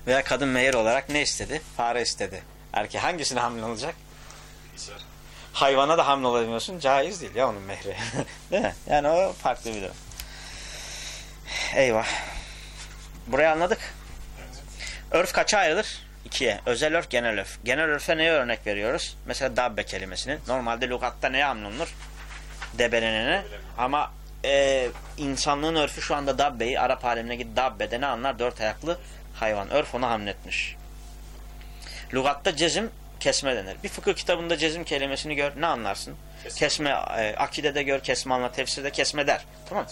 Veya kadın meyir olarak ne istedi? Fare istedi. Erkek hangisine hamle olacak? Bilgisayar. Hayvana da hamle olamıyorsun. Caiz değil ya onun mehri. değil mi? Yani o farklı bir durum. Eyvah. Burayı anladık. Örf kaça ayrılır? İkiye. Özel örf, genel örf. Genel örfe neye örnek veriyoruz? Mesela dabbe kelimesinin. Normalde lügatta neye hamlolunur? Debelenene. Ama e, insanlığın örfü şu anda dabbeyi, Arap alemine git dabbede ne anlar? Dört ayaklı hayvan. Örf onu hamletmiş. Lugatta cezim kesme denir. Bir fıkıh kitabında cezim kelimesini gör ne anlarsın? Kesme. Kesme, e, akidede gör kesme anla, tefsirde kesme der. Tamam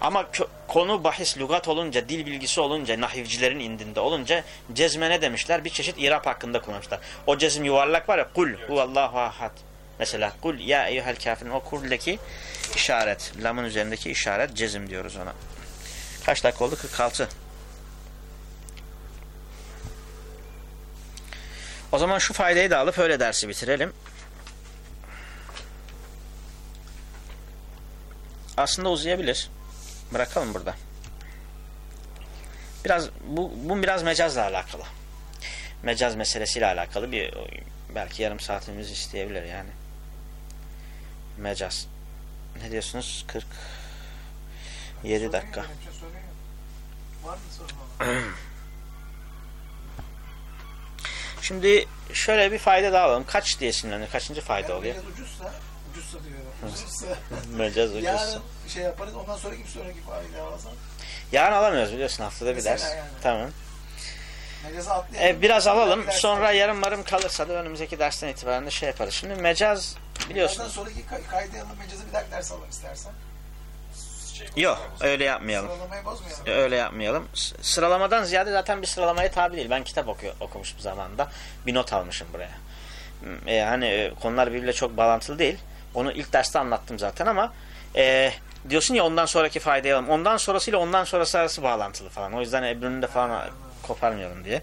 Ama konu bahis lugat olunca, dil bilgisi olunca, nahivcilerin indinde olunca cezme ne demişler? Bir çeşit irap hakkında kullanmışlar. O cezim yuvarlak var ya kul huvallahu ahad. Mesela kul ya eyyuhel kafirin o kuldeki işaret. Lamın üzerindeki işaret cezim diyoruz ona. Kaç dakika oldu? 46. O zaman şu faydayı da alıp öyle dersi bitirelim. Aslında uzayabilir. Bırakalım burada. Biraz bu, bu biraz mecazla alakalı. Mecaz meselesiyle alakalı bir belki yarım saatimiz isteyebilir yani. Mecaz. Ne diyorsunuz? 47 dakika. Şey. Var mı sorun? Şimdi şöyle bir fayda daha alalım. Kaç diye isimlenir? Kaçıncı fayda oluyor? Biraz ucuzsa, ucuzsa diyorum. Ucuzsa. Mecaz ucuz. Yarın şey yaparız. Ondan sonraki bir sonraki fareyi alırsan. Yarın alamıyoruz biliyorsun haftada bir ders. yani. Tamam. E, biraz alalım. Ders Sonra alalım. yarın marım kalırsa da önümüzdeki dersten itibaren de şey yaparız. Şimdi mecaz Ondan biliyorsunuz. sonraki kay kaydı alıp mecazı bir dahaki ders alalım istersen. Şey, Yok öyle yapmayalım. Öyle yapmayalım. Sıralamadan ziyade zaten bir sıralamaya tabi değil. Ben kitap okuyor, okumuşum zamanında. Bir not almışım buraya. Hmm, E, hani e, konular birbiriyle çok bağlantılı değil. Onu ilk derste anlattım zaten ama e, diyorsun ya ondan sonraki faydayı alalım. Ondan sonrasıyla ondan sonrası arası bağlantılı falan. O yüzden Ebru'nun de falan koparmayalım diye.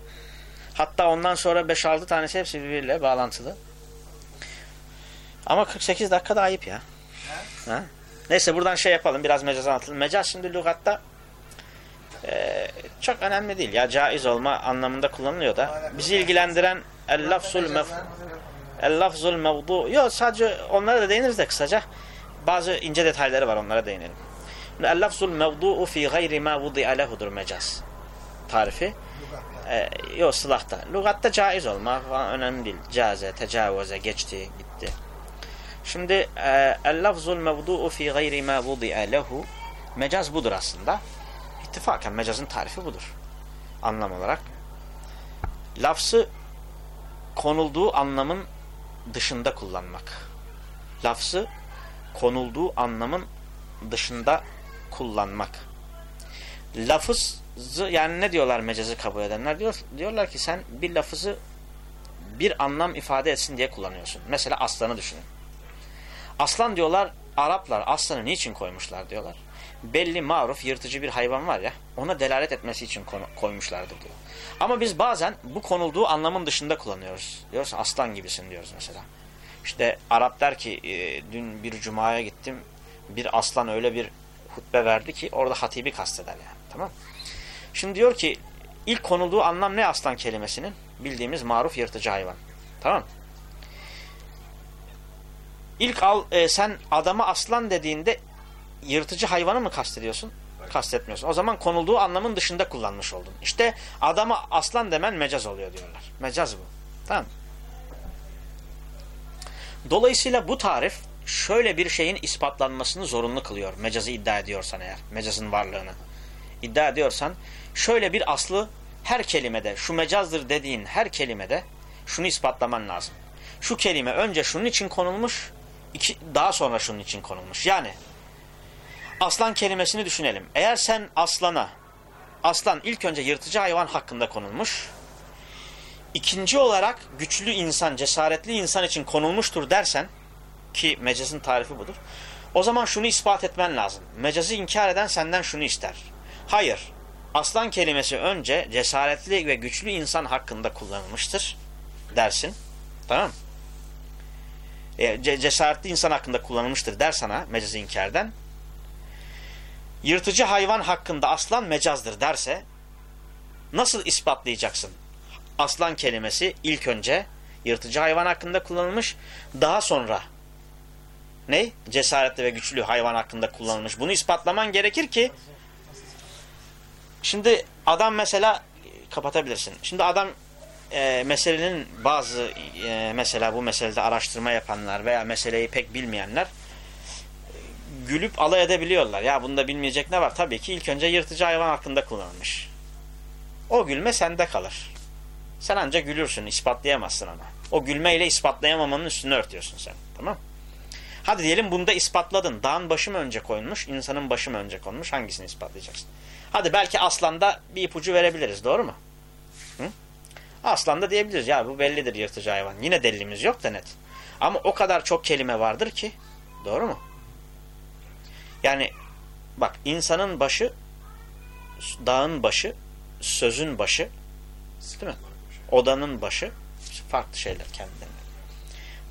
Hatta ondan sonra 5-6 tanesi hepsi birbiriyle bağlantılı. Ama 48 dakika da ayıp ya. Ha? Neyse buradan şey yapalım. Biraz mecaz anlatalım. Mecaz şimdi lügatta e, çok önemli değil. Ya caiz olma anlamında kullanılıyor da. Bizi ilgilendiren el-lafzul mef el-lafzul mevdu. Yok sadece onlara da değiniriz de kısaca. Bazı ince detayları var onlara değinelim. El-lafzul mevdu'u fi gayri ma vudi'a lehudur mecaz. Tarifi. E, yok sılahta. Lugatta caiz olma falan önemli değil. Caze, tecavüze, geçti. Şimdi e, el-lafzul mevdu'u fi gayri ma vudi'a lehu mecaz budur aslında. İttifaken mecazın tarifi budur. Anlam olarak. Lafzı konulduğu anlamın dışında kullanmak. Lafzı konulduğu anlamın dışında kullanmak. Lafızı yani ne diyorlar mecazı kabul edenler? Diyor, diyorlar ki sen bir lafızı bir anlam ifade etsin diye kullanıyorsun. Mesela aslanı düşünün. Aslan diyorlar Araplar aslanı niçin koymuşlar diyorlar. Belli maruf yırtıcı bir hayvan var ya ona delalet etmesi için koymuşlardır diyor. Ama biz bazen bu konulduğu anlamın dışında kullanıyoruz. Diyoruz aslan gibisin diyoruz mesela. İşte Arap der ki e, dün bir cumaya gittim bir aslan öyle bir hutbe verdi ki orada hatibi kasteder yani. Tamam Şimdi diyor ki ilk konulduğu anlam ne aslan kelimesinin? Bildiğimiz maruf yırtıcı hayvan. Tamam İlk al, e, sen adama aslan dediğinde yırtıcı hayvanı mı kastediyorsun? Kastetmiyorsun. O zaman konulduğu anlamın dışında kullanmış oldun. İşte adama aslan demen mecaz oluyor diyorlar. Mecaz bu. Tamam Dolayısıyla bu tarif şöyle bir şeyin ispatlanmasını zorunlu kılıyor. Mecazı iddia ediyorsan eğer. Mecazın varlığını. iddia ediyorsan şöyle bir aslı her kelimede şu mecazdır dediğin her kelimede şunu ispatlaman lazım. Şu kelime önce şunun için konulmuş iki, daha sonra şunun için konulmuş. Yani aslan kelimesini düşünelim. Eğer sen aslana aslan ilk önce yırtıcı hayvan hakkında konulmuş ikinci olarak güçlü insan, cesaretli insan için konulmuştur dersen ki mecazın tarifi budur. O zaman şunu ispat etmen lazım. Mecazı inkar eden senden şunu ister. Hayır. Aslan kelimesi önce cesaretli ve güçlü insan hakkında kullanılmıştır dersin. Tamam mı? E, cesaretli insan hakkında kullanılmıştır der sana mecazı inkarden. Yırtıcı hayvan hakkında aslan mecazdır derse nasıl ispatlayacaksın? Aslan kelimesi ilk önce yırtıcı hayvan hakkında kullanılmış. Daha sonra ne? Cesaretli ve güçlü hayvan hakkında kullanılmış. Bunu ispatlaman gerekir ki şimdi adam mesela kapatabilirsin. Şimdi adam e, meselenin bazı e, mesela bu meselede araştırma yapanlar veya meseleyi pek bilmeyenler gülüp alay edebiliyorlar. Ya bunda bilmeyecek ne var? Tabii ki ilk önce yırtıcı hayvan hakkında kullanılmış. O gülme sende kalır. Sen ancak gülürsün, ispatlayamazsın ama. O gülmeyle ispatlayamamanın üstünü örtüyorsun sen. Tamam Hadi diyelim bunda ispatladın. Dağın başı mı önce konmuş, insanın başı mı önce konmuş? Hangisini ispatlayacaksın? Hadi belki aslanda bir ipucu verebiliriz. Doğru mu? Hı? Aslan da diyebiliriz. Ya bu bellidir yırtıcı hayvan. Yine delilimiz yok da net. Ama o kadar çok kelime vardır ki. Doğru mu? Yani bak insanın başı, dağın başı, sözün başı, değil mi? Odanın başı, farklı şeyler kendilerine.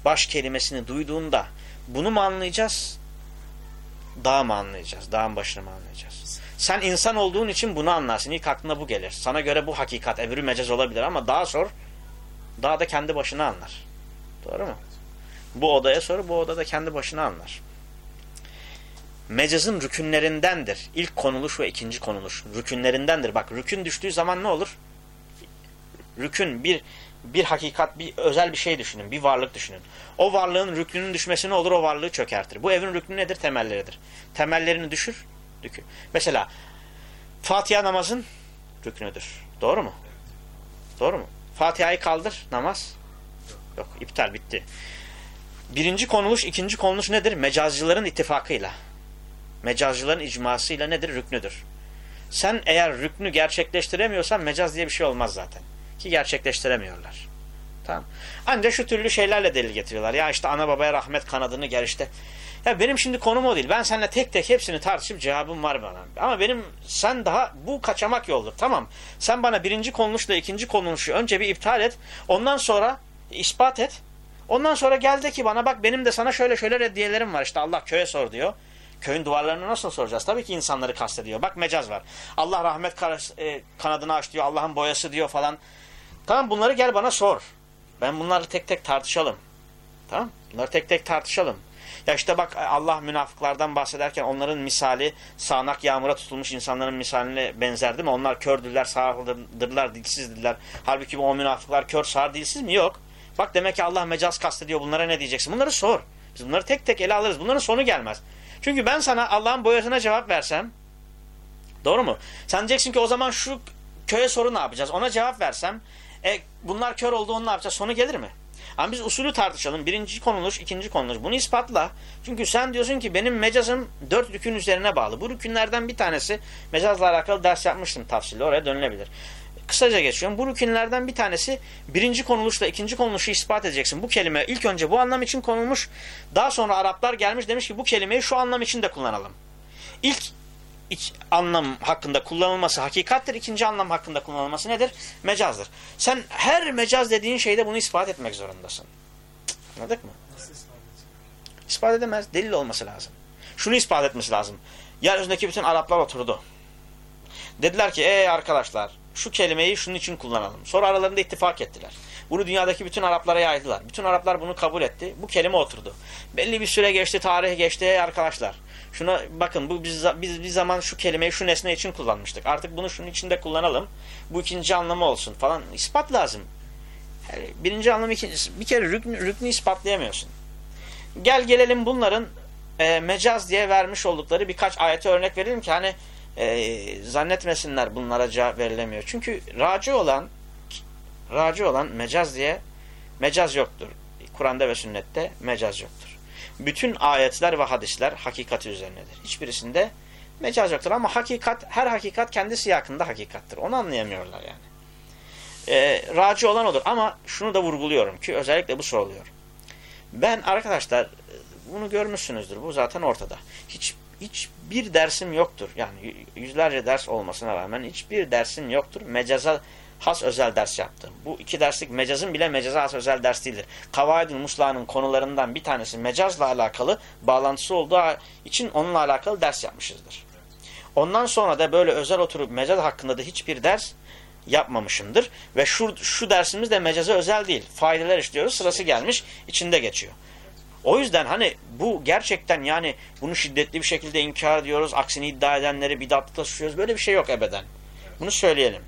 Baş kelimesini duyduğunda bunu mu anlayacağız? Dağ mı anlayacağız? Dağın başını mı anlayacağız? Sen insan olduğun için bunu anlarsın. İlk aklına bu gelir. Sana göre bu hakikat, ebru mecaz olabilir ama daha sor, daha da kendi başına anlar. Doğru mu? Bu odaya sor, bu odada kendi başına anlar mecazın rükünlerindendir. İlk konuluş ve ikinci konuluş rükünlerindendir. Bak rükün düştüğü zaman ne olur? Rükün bir bir hakikat, bir özel bir şey düşünün, bir varlık düşünün. O varlığın rükünün düşmesi ne olur? O varlığı çökertir. Bu evin rüknü nedir? Temelleridir. Temellerini düşür, dükü. Mesela Fatiha namazın rüknüdür. Doğru mu? Doğru mu? Fatiha'yı kaldır, namaz yok, iptal, bitti. Birinci konuluş, ikinci konuluş nedir? Mecazcıların ittifakıyla mecazcıların icmasıyla nedir? Rüknüdür. Sen eğer rüknü gerçekleştiremiyorsan mecaz diye bir şey olmaz zaten. Ki gerçekleştiremiyorlar. Tamam. Ancak şu türlü şeylerle delil getiriyorlar. Ya işte ana babaya rahmet kanadını gel işte. Ya benim şimdi konum o değil. Ben seninle tek tek hepsini tartışıp cevabım var bana. Ama benim sen daha bu kaçamak yoldur. Tamam. Sen bana birinci konuluşla ikinci konuluşu önce bir iptal et. Ondan sonra ispat et. Ondan sonra gel de ki bana bak benim de sana şöyle şöyle reddiyelerim var. İşte Allah köye sor diyor. Köyün duvarlarını nasıl soracağız? Tabii ki insanları kastediyor. Bak mecaz var. Allah rahmet e, kanadını aç diyor. Allah'ın boyası diyor falan. Tamam bunları gel bana sor. Ben bunları tek tek tartışalım. Tamam Bunları tek tek tartışalım. Ya işte bak Allah münafıklardan bahsederken onların misali sağanak yağmura tutulmuş insanların misaline benzer değil mi? Onlar kördürler, sağırdırlar, dilsizdirler. Halbuki o münafıklar kör, sağır, dilsiz mi? Yok. Bak demek ki Allah mecaz kastediyor. Bunlara ne diyeceksin? Bunları sor. Biz bunları tek tek ele alırız. Bunların sonu gelmez. Çünkü ben sana Allah'ın boyasına cevap versem doğru mu? Sen diyeceksin ki o zaman şu köye soru ne yapacağız? Ona cevap versem e, bunlar kör oldu onu ne yapacağız? Sonu gelir mi? Ama biz usulü tartışalım. Birinci konuluş, ikinci konuluş. Bunu ispatla. Çünkü sen diyorsun ki benim mecazım dört rükün üzerine bağlı. Bu rükünlerden bir tanesi mecazla alakalı ders yapmıştım tafsili. Oraya dönülebilir kısaca geçiyorum. Bu rükünlerden bir tanesi birinci konuluşla ikinci konuluşu ispat edeceksin. Bu kelime ilk önce bu anlam için konulmuş. Daha sonra Araplar gelmiş demiş ki bu kelimeyi şu anlam için de kullanalım. İlk iç anlam hakkında kullanılması hakikattir. ikinci anlam hakkında kullanılması nedir? Mecazdır. Sen her mecaz dediğin şeyde bunu ispat etmek zorundasın. Anladık mı? İspat edemez. Delil olması lazım. Şunu ispat etmesi lazım. Yeryüzündeki bütün Araplar oturdu. Dediler ki ey arkadaşlar şu kelimeyi şunun için kullanalım. Sonra aralarında ittifak ettiler. Bunu dünyadaki bütün Araplara yaydılar. Bütün Araplar bunu kabul etti. Bu kelime oturdu. Belli bir süre geçti, tarih geçti Ey arkadaşlar. Şuna bakın bu biz, biz bir zaman şu kelimeyi şu nesne için kullanmıştık. Artık bunu şunun içinde kullanalım. Bu ikinci anlamı olsun falan. İspat lazım. Yani birinci anlamı ikincisi. Bir kere rüknü, rüknü ispatlayamıyorsun. Gel gelelim bunların e, mecaz diye vermiş oldukları birkaç ayete örnek verelim ki hani e, zannetmesinler bunlara cevap verilemiyor. Çünkü raci olan raci olan mecaz diye mecaz yoktur. Kur'an'da ve sünnette mecaz yoktur. Bütün ayetler ve hadisler hakikati üzerinedir. Hiçbirisinde mecaz yoktur ama hakikat her hakikat kendi siyakında hakikattir. Onu anlayamıyorlar yani. E, raci olan odur ama şunu da vurguluyorum ki özellikle bu soruluyor. Ben arkadaşlar bunu görmüşsünüzdür. Bu zaten ortada. Hiç hiçbir dersim yoktur. Yani yüzlerce ders olmasına rağmen hiçbir dersim yoktur. Mecaza has özel ders yaptım. Bu iki derslik mecazın bile mecaza has özel ders değildir. Kavaidül Musla'nın konularından bir tanesi mecazla alakalı bağlantısı olduğu için onunla alakalı ders yapmışızdır. Ondan sonra da böyle özel oturup mecaz hakkında da hiçbir ders yapmamışımdır. Ve şu, şu dersimiz de mecaza özel değil. Faydeler işliyoruz. Sırası gelmiş. içinde geçiyor. O yüzden hani bu gerçekten yani bunu şiddetli bir şekilde inkar ediyoruz. Aksini iddia edenleri bidatlıkla suçluyoruz. Böyle bir şey yok ebeden. Bunu söyleyelim.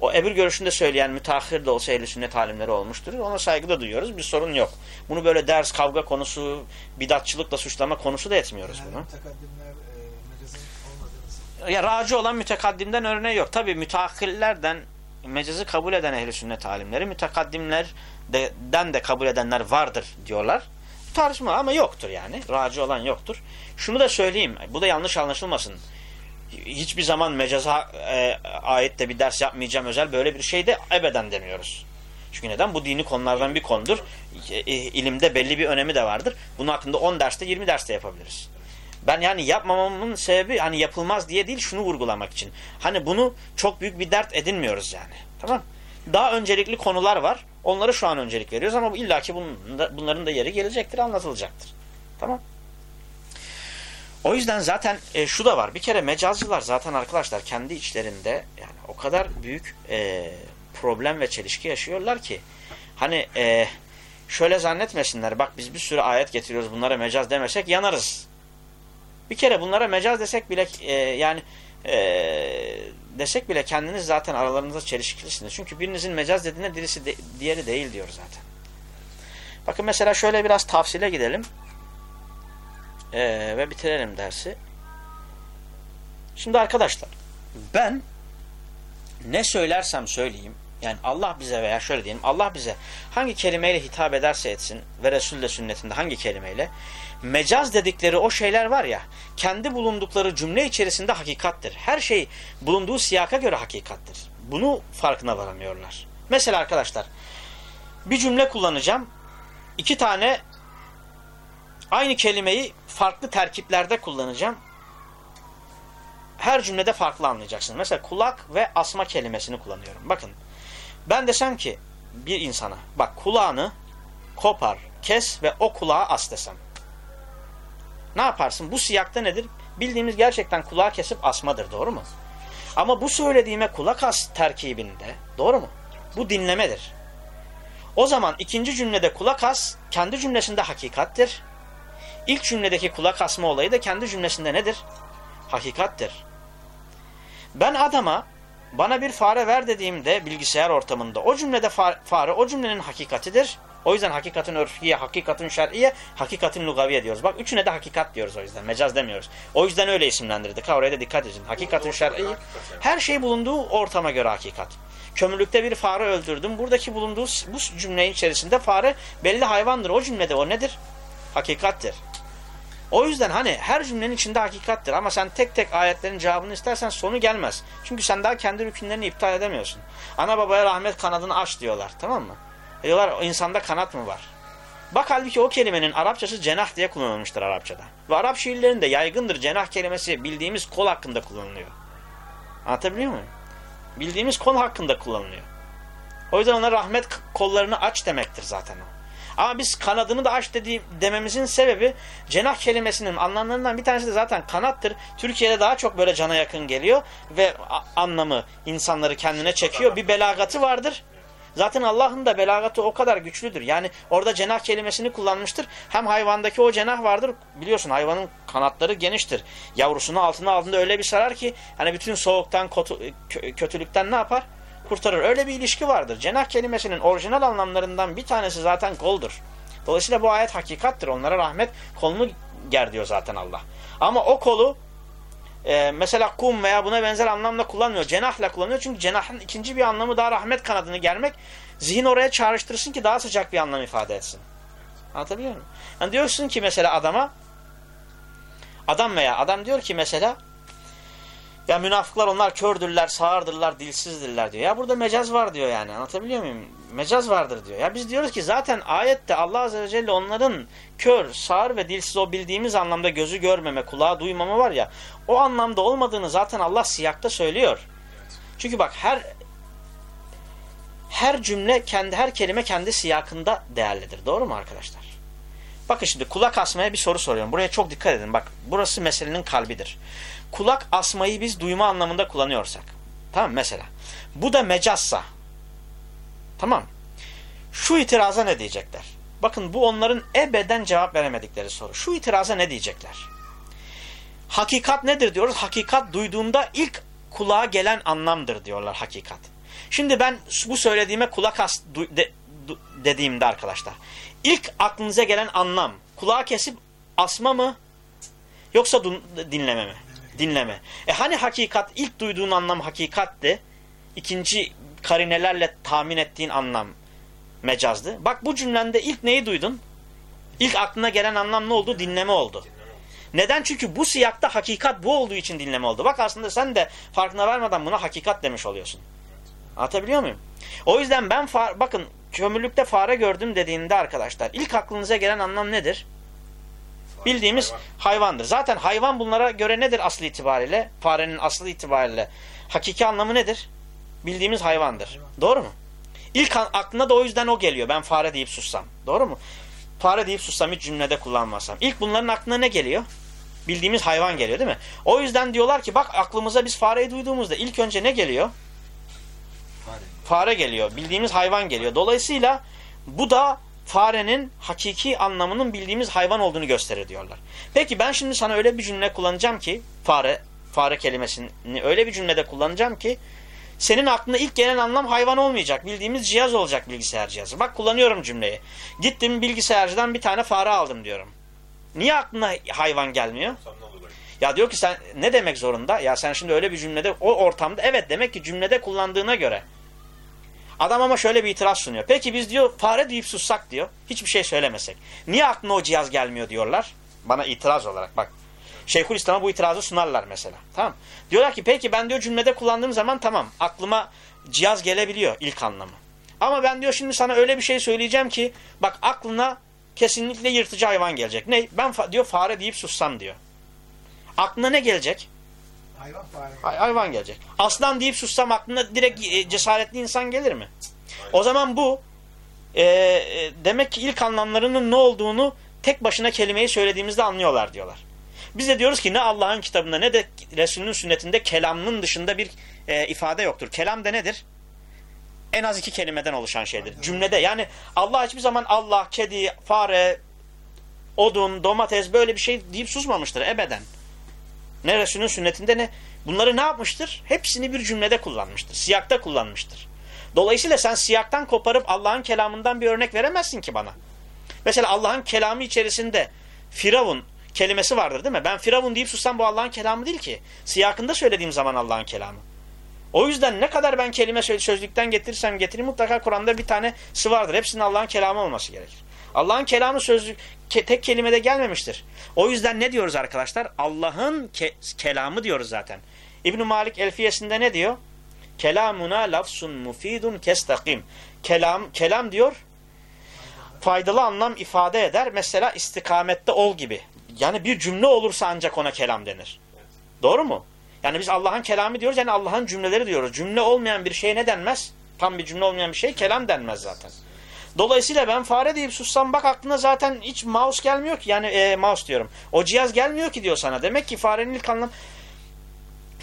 O ebir görüşünde söyleyen müteahhir de olsa ehl sünnet alimleri olmuştur. Ona saygı da duyuyoruz. Bir sorun yok. Bunu böyle ders, kavga konusu, bidatçılıkla suçlama konusu da etmiyoruz Yani bunu. e, Ya racı olan mütekaddimden örneği yok. Tabi müteahhirlerden mecazı kabul eden ehl sünnet alimleri mütekaddimlerden de kabul edenler vardır diyorlar. Tartışma ama yoktur yani. Racı olan yoktur. Şunu da söyleyeyim. Bu da yanlış anlaşılmasın. Hiçbir zaman mecaza e, ayette bir ders yapmayacağım özel böyle bir şey de ebeden demiyoruz. Çünkü neden? Bu dini konulardan bir konudur. E, e, ilimde belli bir önemi de vardır. Bunun hakkında 10 derste 20 derste yapabiliriz. Ben yani yapmamamın sebebi hani yapılmaz diye değil şunu vurgulamak için. Hani bunu çok büyük bir dert edinmiyoruz yani. Tamam Daha öncelikli konular var. Onları şu an öncelik veriyoruz ama illaki bunun bunların da yeri gelecektir, anlatılacaktır. Tamam O yüzden zaten e, şu da var. Bir kere mecazcılar zaten arkadaşlar kendi içlerinde yani o kadar büyük e, problem ve çelişki yaşıyorlar ki hani e, şöyle zannetmesinler. Bak biz bir sürü ayet getiriyoruz bunlara mecaz demesek yanarız. Bir kere bunlara mecaz desek bile e, yani e, desek bile kendiniz zaten aralarınızda çelişkilisiniz. Çünkü birinizin mecaz dediğine dirisi de, diğeri değil diyor zaten. Bakın mesela şöyle biraz tafsile gidelim. E, ve bitirelim dersi. Şimdi arkadaşlar ben ne söylersem söyleyeyim yani Allah bize veya şöyle diyelim Allah bize hangi kelimeyle hitap ederse etsin ve Resul de sünnetinde hangi kelimeyle mecaz dedikleri o şeyler var ya kendi bulundukları cümle içerisinde hakikattir. Her şey bulunduğu siyaka göre hakikattir. Bunu farkına varamıyorlar. Mesela arkadaşlar bir cümle kullanacağım. iki tane aynı kelimeyi farklı terkiplerde kullanacağım. Her cümlede farklı anlayacaksın. Mesela kulak ve asma kelimesini kullanıyorum. Bakın ben desem ki bir insana bak kulağını kopar, kes ve o kulağı as desem. Ne yaparsın? Bu siyakta nedir? Bildiğimiz gerçekten kulağı kesip asmadır. Doğru mu? Ama bu söylediğime kulak as terkibinde. Doğru mu? Bu dinlemedir. O zaman ikinci cümlede kulak as kendi cümlesinde hakikattir. İlk cümledeki kulak asma olayı da kendi cümlesinde nedir? Hakikattir. Ben adama bana bir fare ver dediğimde bilgisayar ortamında o cümlede fare o cümlenin hakikatidir. O yüzden hakikatin örfiye, hakikatin şer'iye, hakikatin lugaviye diyoruz. Bak üçüne de hakikat diyoruz o yüzden. Mecaz demiyoruz. O yüzden öyle isimlendirdik. Ha oraya da dikkat edin. Hakikatin şer'iye. Her şey bulunduğu ortama göre hakikat. Kömürlükte bir fare öldürdüm. Buradaki bulunduğu bu cümlenin içerisinde fare belli hayvandır. O cümlede o nedir? Hakikattir. O yüzden hani her cümlenin içinde hakikattir ama sen tek tek ayetlerin cevabını istersen sonu gelmez. Çünkü sen daha kendi rükünlerini iptal edemiyorsun. Ana babaya rahmet kanadını aç diyorlar tamam mı? E diyorlar insanda kanat mı var? Bak halbuki o kelimenin Arapçası cenah diye kullanılmıştır Arapçada. Ve Arap şiirlerinde yaygındır cenah kelimesi bildiğimiz kol hakkında kullanılıyor. Anlatabiliyor muyum? Bildiğimiz kol hakkında kullanılıyor. O yüzden ona rahmet kollarını aç demektir zaten o. Ama biz kanadını da aç dediğim, dememizin sebebi cenah kelimesinin anlamlarından bir tanesi de zaten kanattır. Türkiye'de daha çok böyle cana yakın geliyor ve anlamı insanları kendine çekiyor. Bir belagatı vardır. Zaten Allah'ın da belagatı o kadar güçlüdür. Yani orada cenah kelimesini kullanmıştır. Hem hayvandaki o cenah vardır. Biliyorsun hayvanın kanatları geniştir. Yavrusunu altına aldığında öyle bir sarar ki hani bütün soğuktan, kötülükten ne yapar? Kurtarır. Öyle bir ilişki vardır. Cenah kelimesinin orijinal anlamlarından bir tanesi zaten koldur. Dolayısıyla bu ayet hakikattir. Onlara rahmet kolunu ger diyor zaten Allah. Ama o kolu e, mesela kum veya buna benzer anlamda kullanmıyor. Cenahla kullanıyor. Çünkü cenahın ikinci bir anlamı daha rahmet kanadını germek. Zihin oraya çağrıştırsın ki daha sıcak bir anlam ifade etsin. Anlatabiliyor muyum? Yani diyorsun ki mesela adama adam veya adam diyor ki mesela ya münafıklar onlar kördürler, sağırdırlar, dilsizdirler diyor. Ya burada mecaz var diyor yani. Anlatabiliyor muyum? Mecaz vardır diyor. Ya biz diyoruz ki zaten ayette Allah Azze ve Celle onların kör, sağır ve dilsiz o bildiğimiz anlamda gözü görmeme, kulağı duymama var ya. O anlamda olmadığını zaten Allah siyakta söylüyor. Çünkü bak her her cümle kendi her kelime kendi siyakında değerlidir. Doğru mu arkadaşlar? Bakın şimdi kulak asmaya bir soru soruyorum. Buraya çok dikkat edin. Bak burası meselenin kalbidir kulak asmayı biz duyma anlamında kullanıyorsak. Tamam mesela. Bu da mecazsa. Tamam. Şu itiraza ne diyecekler? Bakın bu onların ebeden cevap veremedikleri soru. Şu itiraza ne diyecekler? Hakikat nedir diyoruz? Hakikat duyduğunda ilk kulağa gelen anlamdır diyorlar hakikat. Şimdi ben bu söylediğime kulak as de, dediğimde arkadaşlar. İlk aklınıza gelen anlam kulağı kesip asma mı yoksa dinleme mi? Dinleme. E hani hakikat ilk duyduğun anlam hakikatti. İkinci karinelerle tahmin ettiğin anlam mecazdı. Bak bu cümlende ilk neyi duydun? İlk aklına gelen anlam ne oldu? Dinleme oldu. Neden? Çünkü bu siyakta hakikat bu olduğu için dinleme oldu. Bak aslında sen de farkına varmadan buna hakikat demiş oluyorsun. Anlatabiliyor muyum? O yüzden ben bakın kömürlükte fare gördüm dediğinde arkadaşlar ilk aklınıza gelen anlam nedir? Bildiğimiz hayvan. hayvandır. Zaten hayvan bunlara göre nedir aslı itibariyle? Farenin aslı itibariyle. Hakiki anlamı nedir? Bildiğimiz hayvandır. Hayvan. Doğru mu? İlk aklına da o yüzden o geliyor. Ben fare deyip sussam. Doğru mu? Fare deyip sussam hiç cümlede kullanmasam. İlk bunların aklına ne geliyor? Bildiğimiz hayvan geliyor değil mi? O yüzden diyorlar ki bak aklımıza biz fareyi duyduğumuzda ilk önce ne geliyor? Fare. Fare geliyor. Bildiğimiz hayvan geliyor. Dolayısıyla bu da farenin hakiki anlamının bildiğimiz hayvan olduğunu gösterir diyorlar. Peki ben şimdi sana öyle bir cümle kullanacağım ki fare fare kelimesini öyle bir cümlede kullanacağım ki senin aklına ilk gelen anlam hayvan olmayacak. Bildiğimiz cihaz olacak bilgisayar cihazı. Bak kullanıyorum cümleyi. Gittim bilgisayarcıdan bir tane fare aldım diyorum. Niye aklına hayvan gelmiyor? Ya diyor ki sen ne demek zorunda? Ya sen şimdi öyle bir cümlede o ortamda evet demek ki cümlede kullandığına göre Adam ama şöyle bir itiraz sunuyor. Peki biz diyor fare deyip sussak diyor. Hiçbir şey söylemesek. Niye aklına o cihaz gelmiyor diyorlar. Bana itiraz olarak bak. Şeyhülislam'a bu itirazı sunarlar mesela. Tamam. Diyorlar ki peki ben diyor cümlede kullandığım zaman tamam aklıma cihaz gelebiliyor ilk anlamı. Ama ben diyor şimdi sana öyle bir şey söyleyeceğim ki bak aklına kesinlikle yırtıcı hayvan gelecek. Ne? Ben diyor fare deyip sussam diyor. Aklına ne gelecek? Hayvan fare. hayvan gelecek. Aslan deyip sussam aklına direkt e, cesaretli insan gelir mi? O zaman bu e, e, demek ki ilk anlamlarının ne olduğunu tek başına kelimeyi söylediğimizde anlıyorlar diyorlar. Biz de diyoruz ki ne Allah'ın kitabında ne de Resulünün sünnetinde kelamın dışında bir e, ifade yoktur. Kelam da nedir? En az iki kelimeden oluşan şeydir. Cümlede yani Allah hiçbir zaman Allah, kedi, fare, odun, domates böyle bir şey deyip susmamıştır ebeden. Ne Resulünün sünnetinde ne. Bunları ne yapmıştır? Hepsini bir cümlede kullanmıştır. Siyakta kullanmıştır. Dolayısıyla sen siyaktan koparıp Allah'ın kelamından bir örnek veremezsin ki bana. Mesela Allah'ın kelamı içerisinde Firavun kelimesi vardır değil mi? Ben Firavun deyip sussam bu Allah'ın kelamı değil ki. Siyakında söylediğim zaman Allah'ın kelamı. O yüzden ne kadar ben kelime sözlükten getirirsem getireyim mutlaka Kur'an'da bir tanesi vardır. Hepsinin Allah'ın kelamı olması gerekir. Allah'ın kelamı sözlük ke tek kelimede gelmemiştir. O yüzden ne diyoruz arkadaşlar? Allah'ın ke kelamı diyoruz zaten. İbn Malik Elfiyesinde ne diyor? Kelamuna lafsun mufidun kestakim. Kelam kelam diyor faydalı anlam ifade eder. Mesela istikamette ol gibi. Yani bir cümle olursa ancak ona kelam denir. Doğru mu? Yani biz Allah'ın kelamı diyoruz yani Allah'ın cümleleri diyoruz. Cümle olmayan bir şey ne denmez? Tam bir cümle olmayan bir şey kelam denmez zaten. Dolayısıyla ben fare deyip sussam bak aklına zaten hiç mouse gelmiyor ki. Yani e, mouse diyorum. O cihaz gelmiyor ki diyor sana. Demek ki farenin ilk anlam...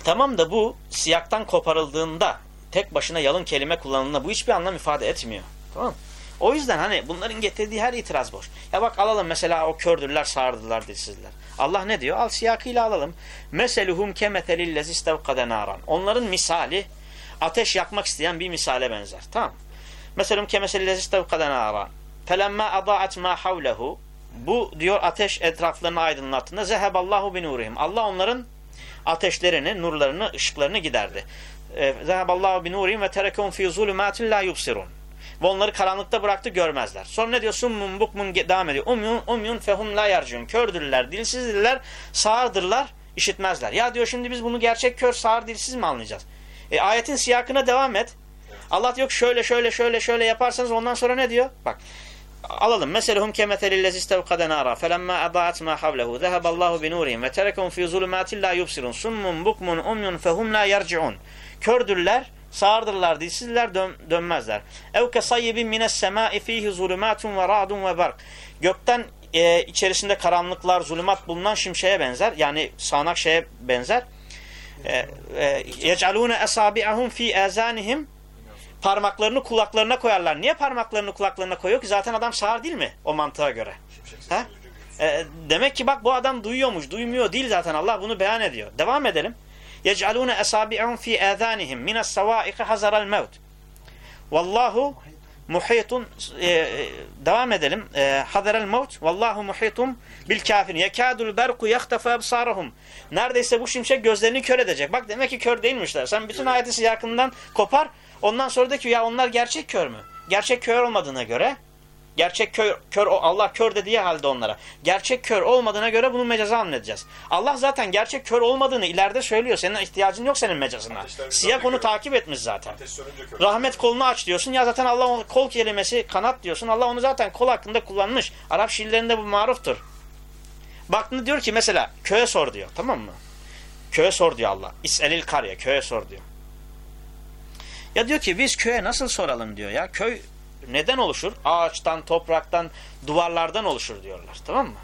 Tamam da bu siyaktan koparıldığında tek başına yalın kelime kullanıldığında bu hiçbir anlam ifade etmiyor. Tamam? O yüzden hani bunların getirdiği her itiraz boş. Ya bak alalım mesela o kördürler, sağırdılar, dilsizler. Allah ne diyor? Al siyakıyla alalım. Meseluhum kemetelillezi istevkade naran. Onların misali ateş yakmak isteyen bir misale benzer. Tamam Meselum kemeselillezi istevkade naran. Felemma adaat ma havlehu. Bu diyor ateş etraflarını aydınlattığında zeheballahu bin nurihim. Allah onların ateşlerini, nurlarını, ışıklarını giderdi. Zeheballahu bin nurihim ve terekehum fi zulümatin la yubsirun. Ve onları karanlıkta bıraktı görmezler. Sonra ne diyor? Summun bukmun devam ediyor. Umyun, umyun fehum la yarcun. Kördürler, dilsizdirler, sağırdırlar, işitmezler. Ya diyor şimdi biz bunu gerçek kör, sağır, dilsiz mi anlayacağız? E, ayetin siyakına devam et. Allah diyor şöyle şöyle şöyle şöyle yaparsanız ondan sonra ne diyor? Bak alalım. Meselehum kemetelillezi istevkade nara felemma adaat ma havlehu zeheballahu bi nurihim ve terekehum fi zulumatin la yubsirun summun bukmun umyun fehum la yarciun. Kördürler, sağırdırlar, dilsizler dön dönmezler. Ev kesayyibin mines semai fihi zulumatun ve ra'dun ve bark. Gökten e, içerisinde karanlıklar, zulümat bulunan şimşeye benzer. Yani sağanak şeye benzer. Yec'alûne esâbi'ahum fî âzânihim parmaklarını kulaklarına koyarlar. Niye parmaklarını kulaklarına koyuyor ki? Zaten adam sağır değil mi? O mantığa göre. Ha? E, demek ki bak bu adam duyuyormuş. Duymuyor değil zaten. Allah bunu beyan ediyor. Devam edelim. يَجْعَلُونَ اَسَابِعُمْ ف۪ي اَذَانِهِمْ مِنَ السَّوَائِقِ حَزَرَ الْمَوْتِ Vallahu muhitun e, devam edelim. E, Haderel mevt vallahu muhitum bil kafirin. Yekadul berku yahtafu absarahum. Neredeyse bu şimşek gözlerini kör edecek. Bak demek ki kör değilmişler. Sen bütün ayeti yakından kopar. Ondan sonra de ki ya onlar gerçek kör mü? Gerçek kör olmadığına göre gerçek kör, kör Allah kör dediği halde onlara. Gerçek kör olmadığına göre bunu mecaza anlayacağız. Allah zaten gerçek kör olmadığını ileride söylüyor. Senin ihtiyacın yok senin mecazına. Siyah onu takip etmiş zaten. Rahmet kolunu aç diyorsun. Ya zaten Allah kol kelimesi kanat diyorsun. Allah onu zaten kol hakkında kullanmış. Arap şiirlerinde bu maruftur. Baktığında diyor ki mesela köye sor diyor. Tamam mı? Köye sor diyor Allah. İs'elil karya. Köye sor diyor. Ya diyor ki biz köye nasıl soralım diyor ya. Köy neden oluşur? Ağaçtan, topraktan, duvarlardan oluşur diyorlar. Tamam mı?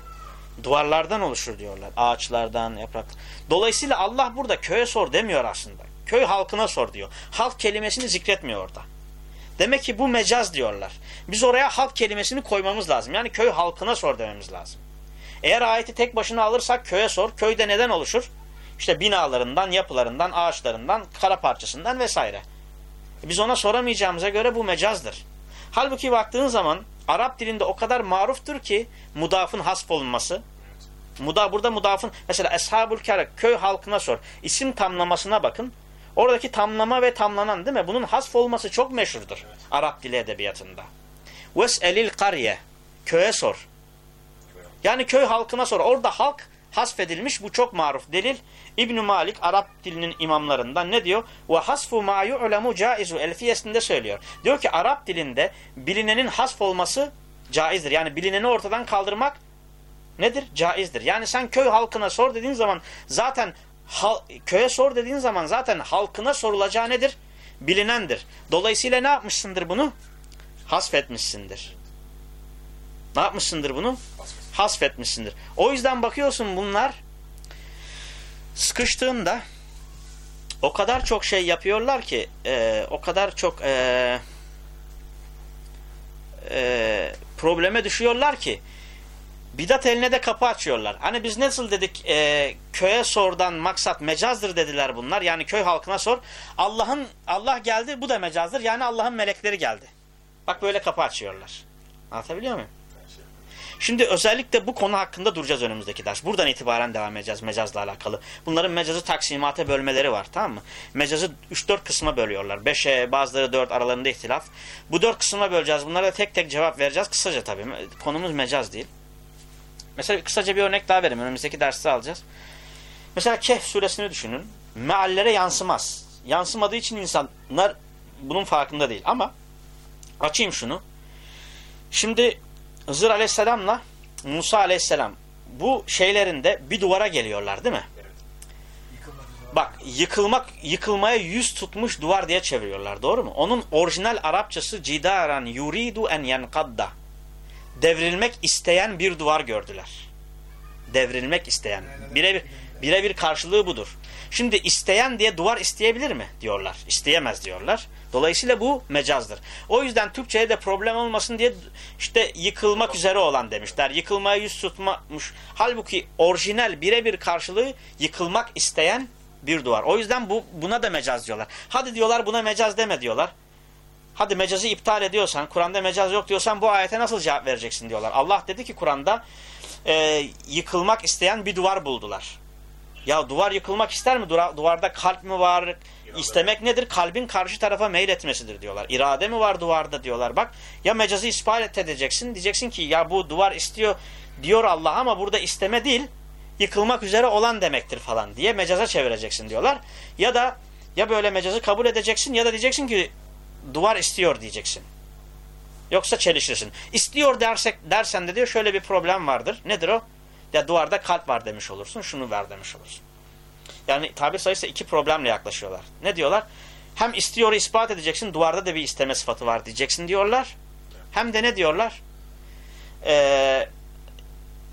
Duvarlardan oluşur diyorlar. Ağaçlardan, yaprak. Dolayısıyla Allah burada köye sor demiyor aslında. Köy halkına sor diyor. Halk kelimesini zikretmiyor orada. Demek ki bu mecaz diyorlar. Biz oraya halk kelimesini koymamız lazım. Yani köy halkına sor dememiz lazım. Eğer ayeti tek başına alırsak köye sor. Köyde neden oluşur? İşte binalarından, yapılarından, ağaçlarından, kara parçasından vesaire. Biz ona soramayacağımıza göre bu mecazdır. Halbuki baktığın zaman Arap dilinde o kadar maruftur ki mudafın hasf olunması. Muda, burada mudafın mesela Eshabul Kere köy halkına sor. İsim tamlamasına bakın. Oradaki tamlama ve tamlanan değil mi? Bunun hasf olması çok meşhurdur. Evet. Arap dili edebiyatında. Ves'elil kariye. Köye sor. Yani köy halkına sor. Orada halk hasfedilmiş. Bu çok maruf delil. İbn Malik Arap dilinin imamlarından ne diyor? Ve hasfu ma yu'lemu caizu elfiyesinde söylüyor. Diyor ki Arap dilinde bilinenin hasf olması caizdir. Yani bilineni ortadan kaldırmak nedir? Caizdir. Yani sen köy halkına sor dediğin zaman zaten hal, köye sor dediğin zaman zaten halkına sorulacağı nedir? Bilinendir. Dolayısıyla ne yapmışsındır bunu? Hasfetmişsindir. Ne yapmışsındır bunu? Hasfetmişsindir. O yüzden bakıyorsun bunlar sıkıştığında o kadar çok şey yapıyorlar ki e, o kadar çok e, e, probleme düşüyorlar ki bidat eline de kapı açıyorlar. Hani biz nasıl dedik e, köye sordan maksat mecazdır dediler bunlar. Yani köy halkına sor. Allah'ın Allah geldi bu da mecazdır. Yani Allah'ın melekleri geldi. Bak böyle kapı açıyorlar. Anlatabiliyor muyum? Şimdi özellikle bu konu hakkında duracağız önümüzdeki ders. Buradan itibaren devam edeceğiz mecazla alakalı. Bunların mecazı taksimata bölmeleri var tamam mı? Mecazı 3-4 kısma bölüyorlar. 5'e bazıları 4 aralarında ihtilaf. Bu 4 kısma böleceğiz. Bunlara tek tek cevap vereceğiz. Kısaca tabii. Konumuz mecaz değil. Mesela kısaca bir örnek daha vereyim. Önümüzdeki derste alacağız. Mesela Kehf suresini düşünün. Meallere yansımaz. Yansımadığı için insanlar bunun farkında değil. Ama açayım şunu. Şimdi Hızır aleyhisselamla Musa aleyhisselam bu şeylerinde bir duvara geliyorlar değil mi? Bak yıkılmak yıkılmaya yüz tutmuş duvar diye çeviriyorlar. Doğru mu? Onun orijinal Arapçası cidaran yuridu en yenkadda. Devrilmek isteyen bir duvar gördüler. Devrilmek isteyen. Birebir birebir karşılığı budur. Şimdi isteyen diye duvar isteyebilir mi diyorlar. İsteyemez diyorlar. Dolayısıyla bu mecazdır. O yüzden Türkçe'ye de problem olmasın diye işte yıkılmak üzere olan demişler. Yıkılmaya yüz tutmamış. Halbuki orijinal birebir karşılığı yıkılmak isteyen bir duvar. O yüzden bu buna da mecaz diyorlar. Hadi diyorlar buna mecaz deme diyorlar. Hadi mecazı iptal ediyorsan, Kur'an'da mecaz yok diyorsan bu ayete nasıl cevap vereceksin diyorlar. Allah dedi ki Kur'an'da e, yıkılmak isteyen bir duvar buldular. Ya duvar yıkılmak ister mi? Dura, duvarda kalp mi var? İstemek nedir? Kalbin karşı tarafa meyletmesidir diyorlar. İrade mi var duvarda diyorlar. Bak ya mecazı ispat edeceksin. Diyeceksin ki ya bu duvar istiyor diyor Allah ama burada isteme değil yıkılmak üzere olan demektir falan diye mecaza çevireceksin diyorlar. Ya da ya böyle mecazı kabul edeceksin ya da diyeceksin ki duvar istiyor diyeceksin. Yoksa çelişirsin. İstiyor dersek, dersen de diyor şöyle bir problem vardır. Nedir o? Ya duvarda kalp var demiş olursun. Şunu ver demiş olursun. Yani tabir sayısı iki problemle yaklaşıyorlar. Ne diyorlar? Hem istiyoru ispat edeceksin. Duvarda da bir isteme sıfatı var diyeceksin diyorlar. Hem de ne diyorlar? Ee,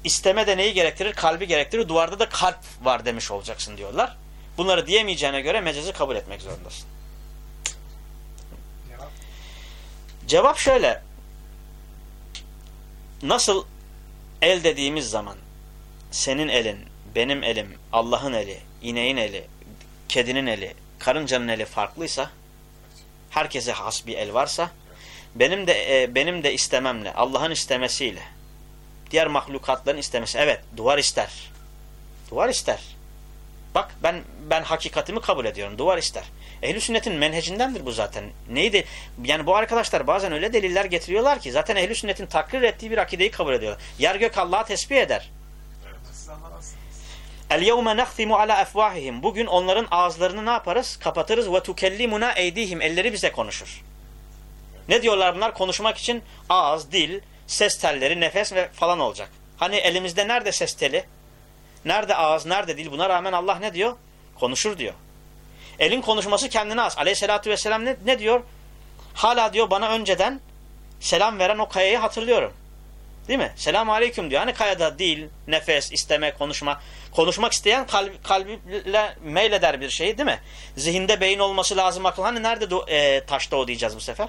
isteme de neyi gerektirir? Kalbi gerektirir. Duvarda da kalp var demiş olacaksın diyorlar. Bunları diyemeyeceğine göre mecazı kabul etmek zorundasın. Cevap. Cevap şöyle. Nasıl el dediğimiz zaman senin elin, benim elim, Allah'ın eli, ineğin eli, kedinin eli, karıncanın eli farklıysa, herkese has bir el varsa, benim de e, benim de istememle, Allah'ın istemesiyle, diğer mahlukatların istemesi, evet duvar ister. Duvar ister. Bak ben ben hakikatimi kabul ediyorum. Duvar ister. Ehl-i sünnetin menhecindendir bu zaten. Neydi? Yani bu arkadaşlar bazen öyle deliller getiriyorlar ki zaten ehl-i sünnetin takrir ettiği bir akideyi kabul ediyorlar. Yer gök Allah'a tesbih eder. El yevme nehtimu ala efvahihim. Bugün onların ağızlarını ne yaparız? Kapatırız ve tukellimuna eydihim. Elleri bize konuşur. Ne diyorlar bunlar? Konuşmak için ağız, dil, ses telleri, nefes ve falan olacak. Hani elimizde nerede ses teli? Nerede ağız, nerede dil? Buna rağmen Allah ne diyor? Konuşur diyor. Elin konuşması kendine az. Aleyhissalatü vesselam ne, ne diyor? Hala diyor bana önceden selam veren o kayayı hatırlıyorum. Değil mi? Selamun aleyküm diyor. Hani kayada dil, nefes, isteme, konuşma. Konuşmak isteyen kalbi, kalbiyle meyleder bir şey değil mi? Zihinde beyin olması lazım akıl. Hani nerede do, e, taşta o diyeceğiz bu sefer?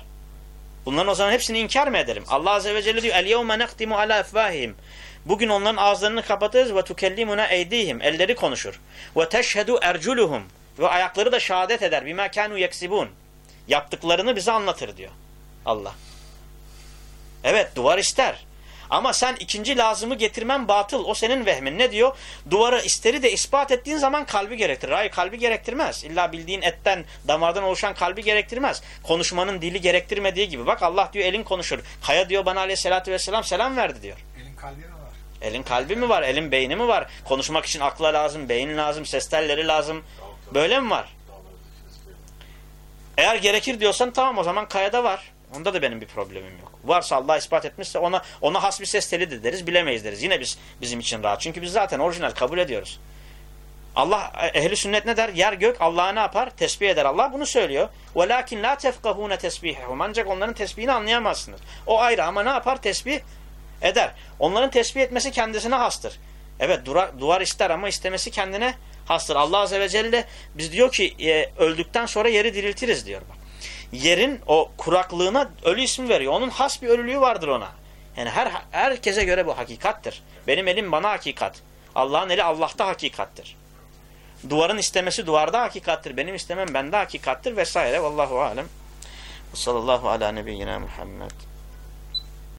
Bunların o zaman hepsini inkar mı edelim? Allah Azze ve Celle diyor El yevme nektimu ala. Bugün onların ağızlarını kapatırız ve tukellimuna eydihim. Elleri konuşur. Ve teşhedü erculuhum. Ve ayakları da şehadet eder. Bima kanu yeksibun. Yaptıklarını bize anlatır diyor. Allah. Evet duvar ister. Ama sen ikinci lazımı getirmen batıl. O senin vehmin. Ne diyor? Duvarı isteri de ispat ettiğin zaman kalbi gerektirir. Hayır kalbi gerektirmez. İlla bildiğin etten, damardan oluşan kalbi gerektirmez. Konuşmanın dili gerektirmediği gibi. Bak Allah diyor elin konuşur. Kaya diyor bana aleyhissalatü vesselam selam verdi diyor. Elin kalbi mi var? Elin kalbi mi var? Elin beyni mi var? Konuşmak için akla lazım, beyin lazım, ses telleri lazım. Böyle mi var? Eğer gerekir diyorsan tamam o zaman kayada var. Onda da benim bir problemim yok varsa Allah ispat etmişse ona ona has bir ses teli deriz bilemeyiz deriz. Yine biz bizim için rahat. Çünkü biz zaten orijinal kabul ediyoruz. Allah e, ehli sünnet ne der? Yer gök Allah'a ne yapar? Tesbih eder. Allah bunu söylüyor. Velakin la tefkahune tesbihehum. Ancak onların tesbihini anlayamazsınız. O ayrı ama ne yapar? Tesbih eder. Onların tesbih etmesi kendisine hastır. Evet dura, duvar ister ama istemesi kendine hastır. Allah Azze ve Celle biz diyor ki e, öldükten sonra yeri diriltiriz diyor bak. Yerin o kuraklığına ölü ismi veriyor. Onun has bir ölülüğü vardır ona. Yani her herkese göre bu hakikattir. Benim elim bana hakikat. Allah'ın eli Allah'ta hakikattir. Duvarın istemesi duvarda hakikattir. Benim istemem bende hakikattir vesaire. Vallahu alem. Sallallahu ala nebiyyina Muhammed.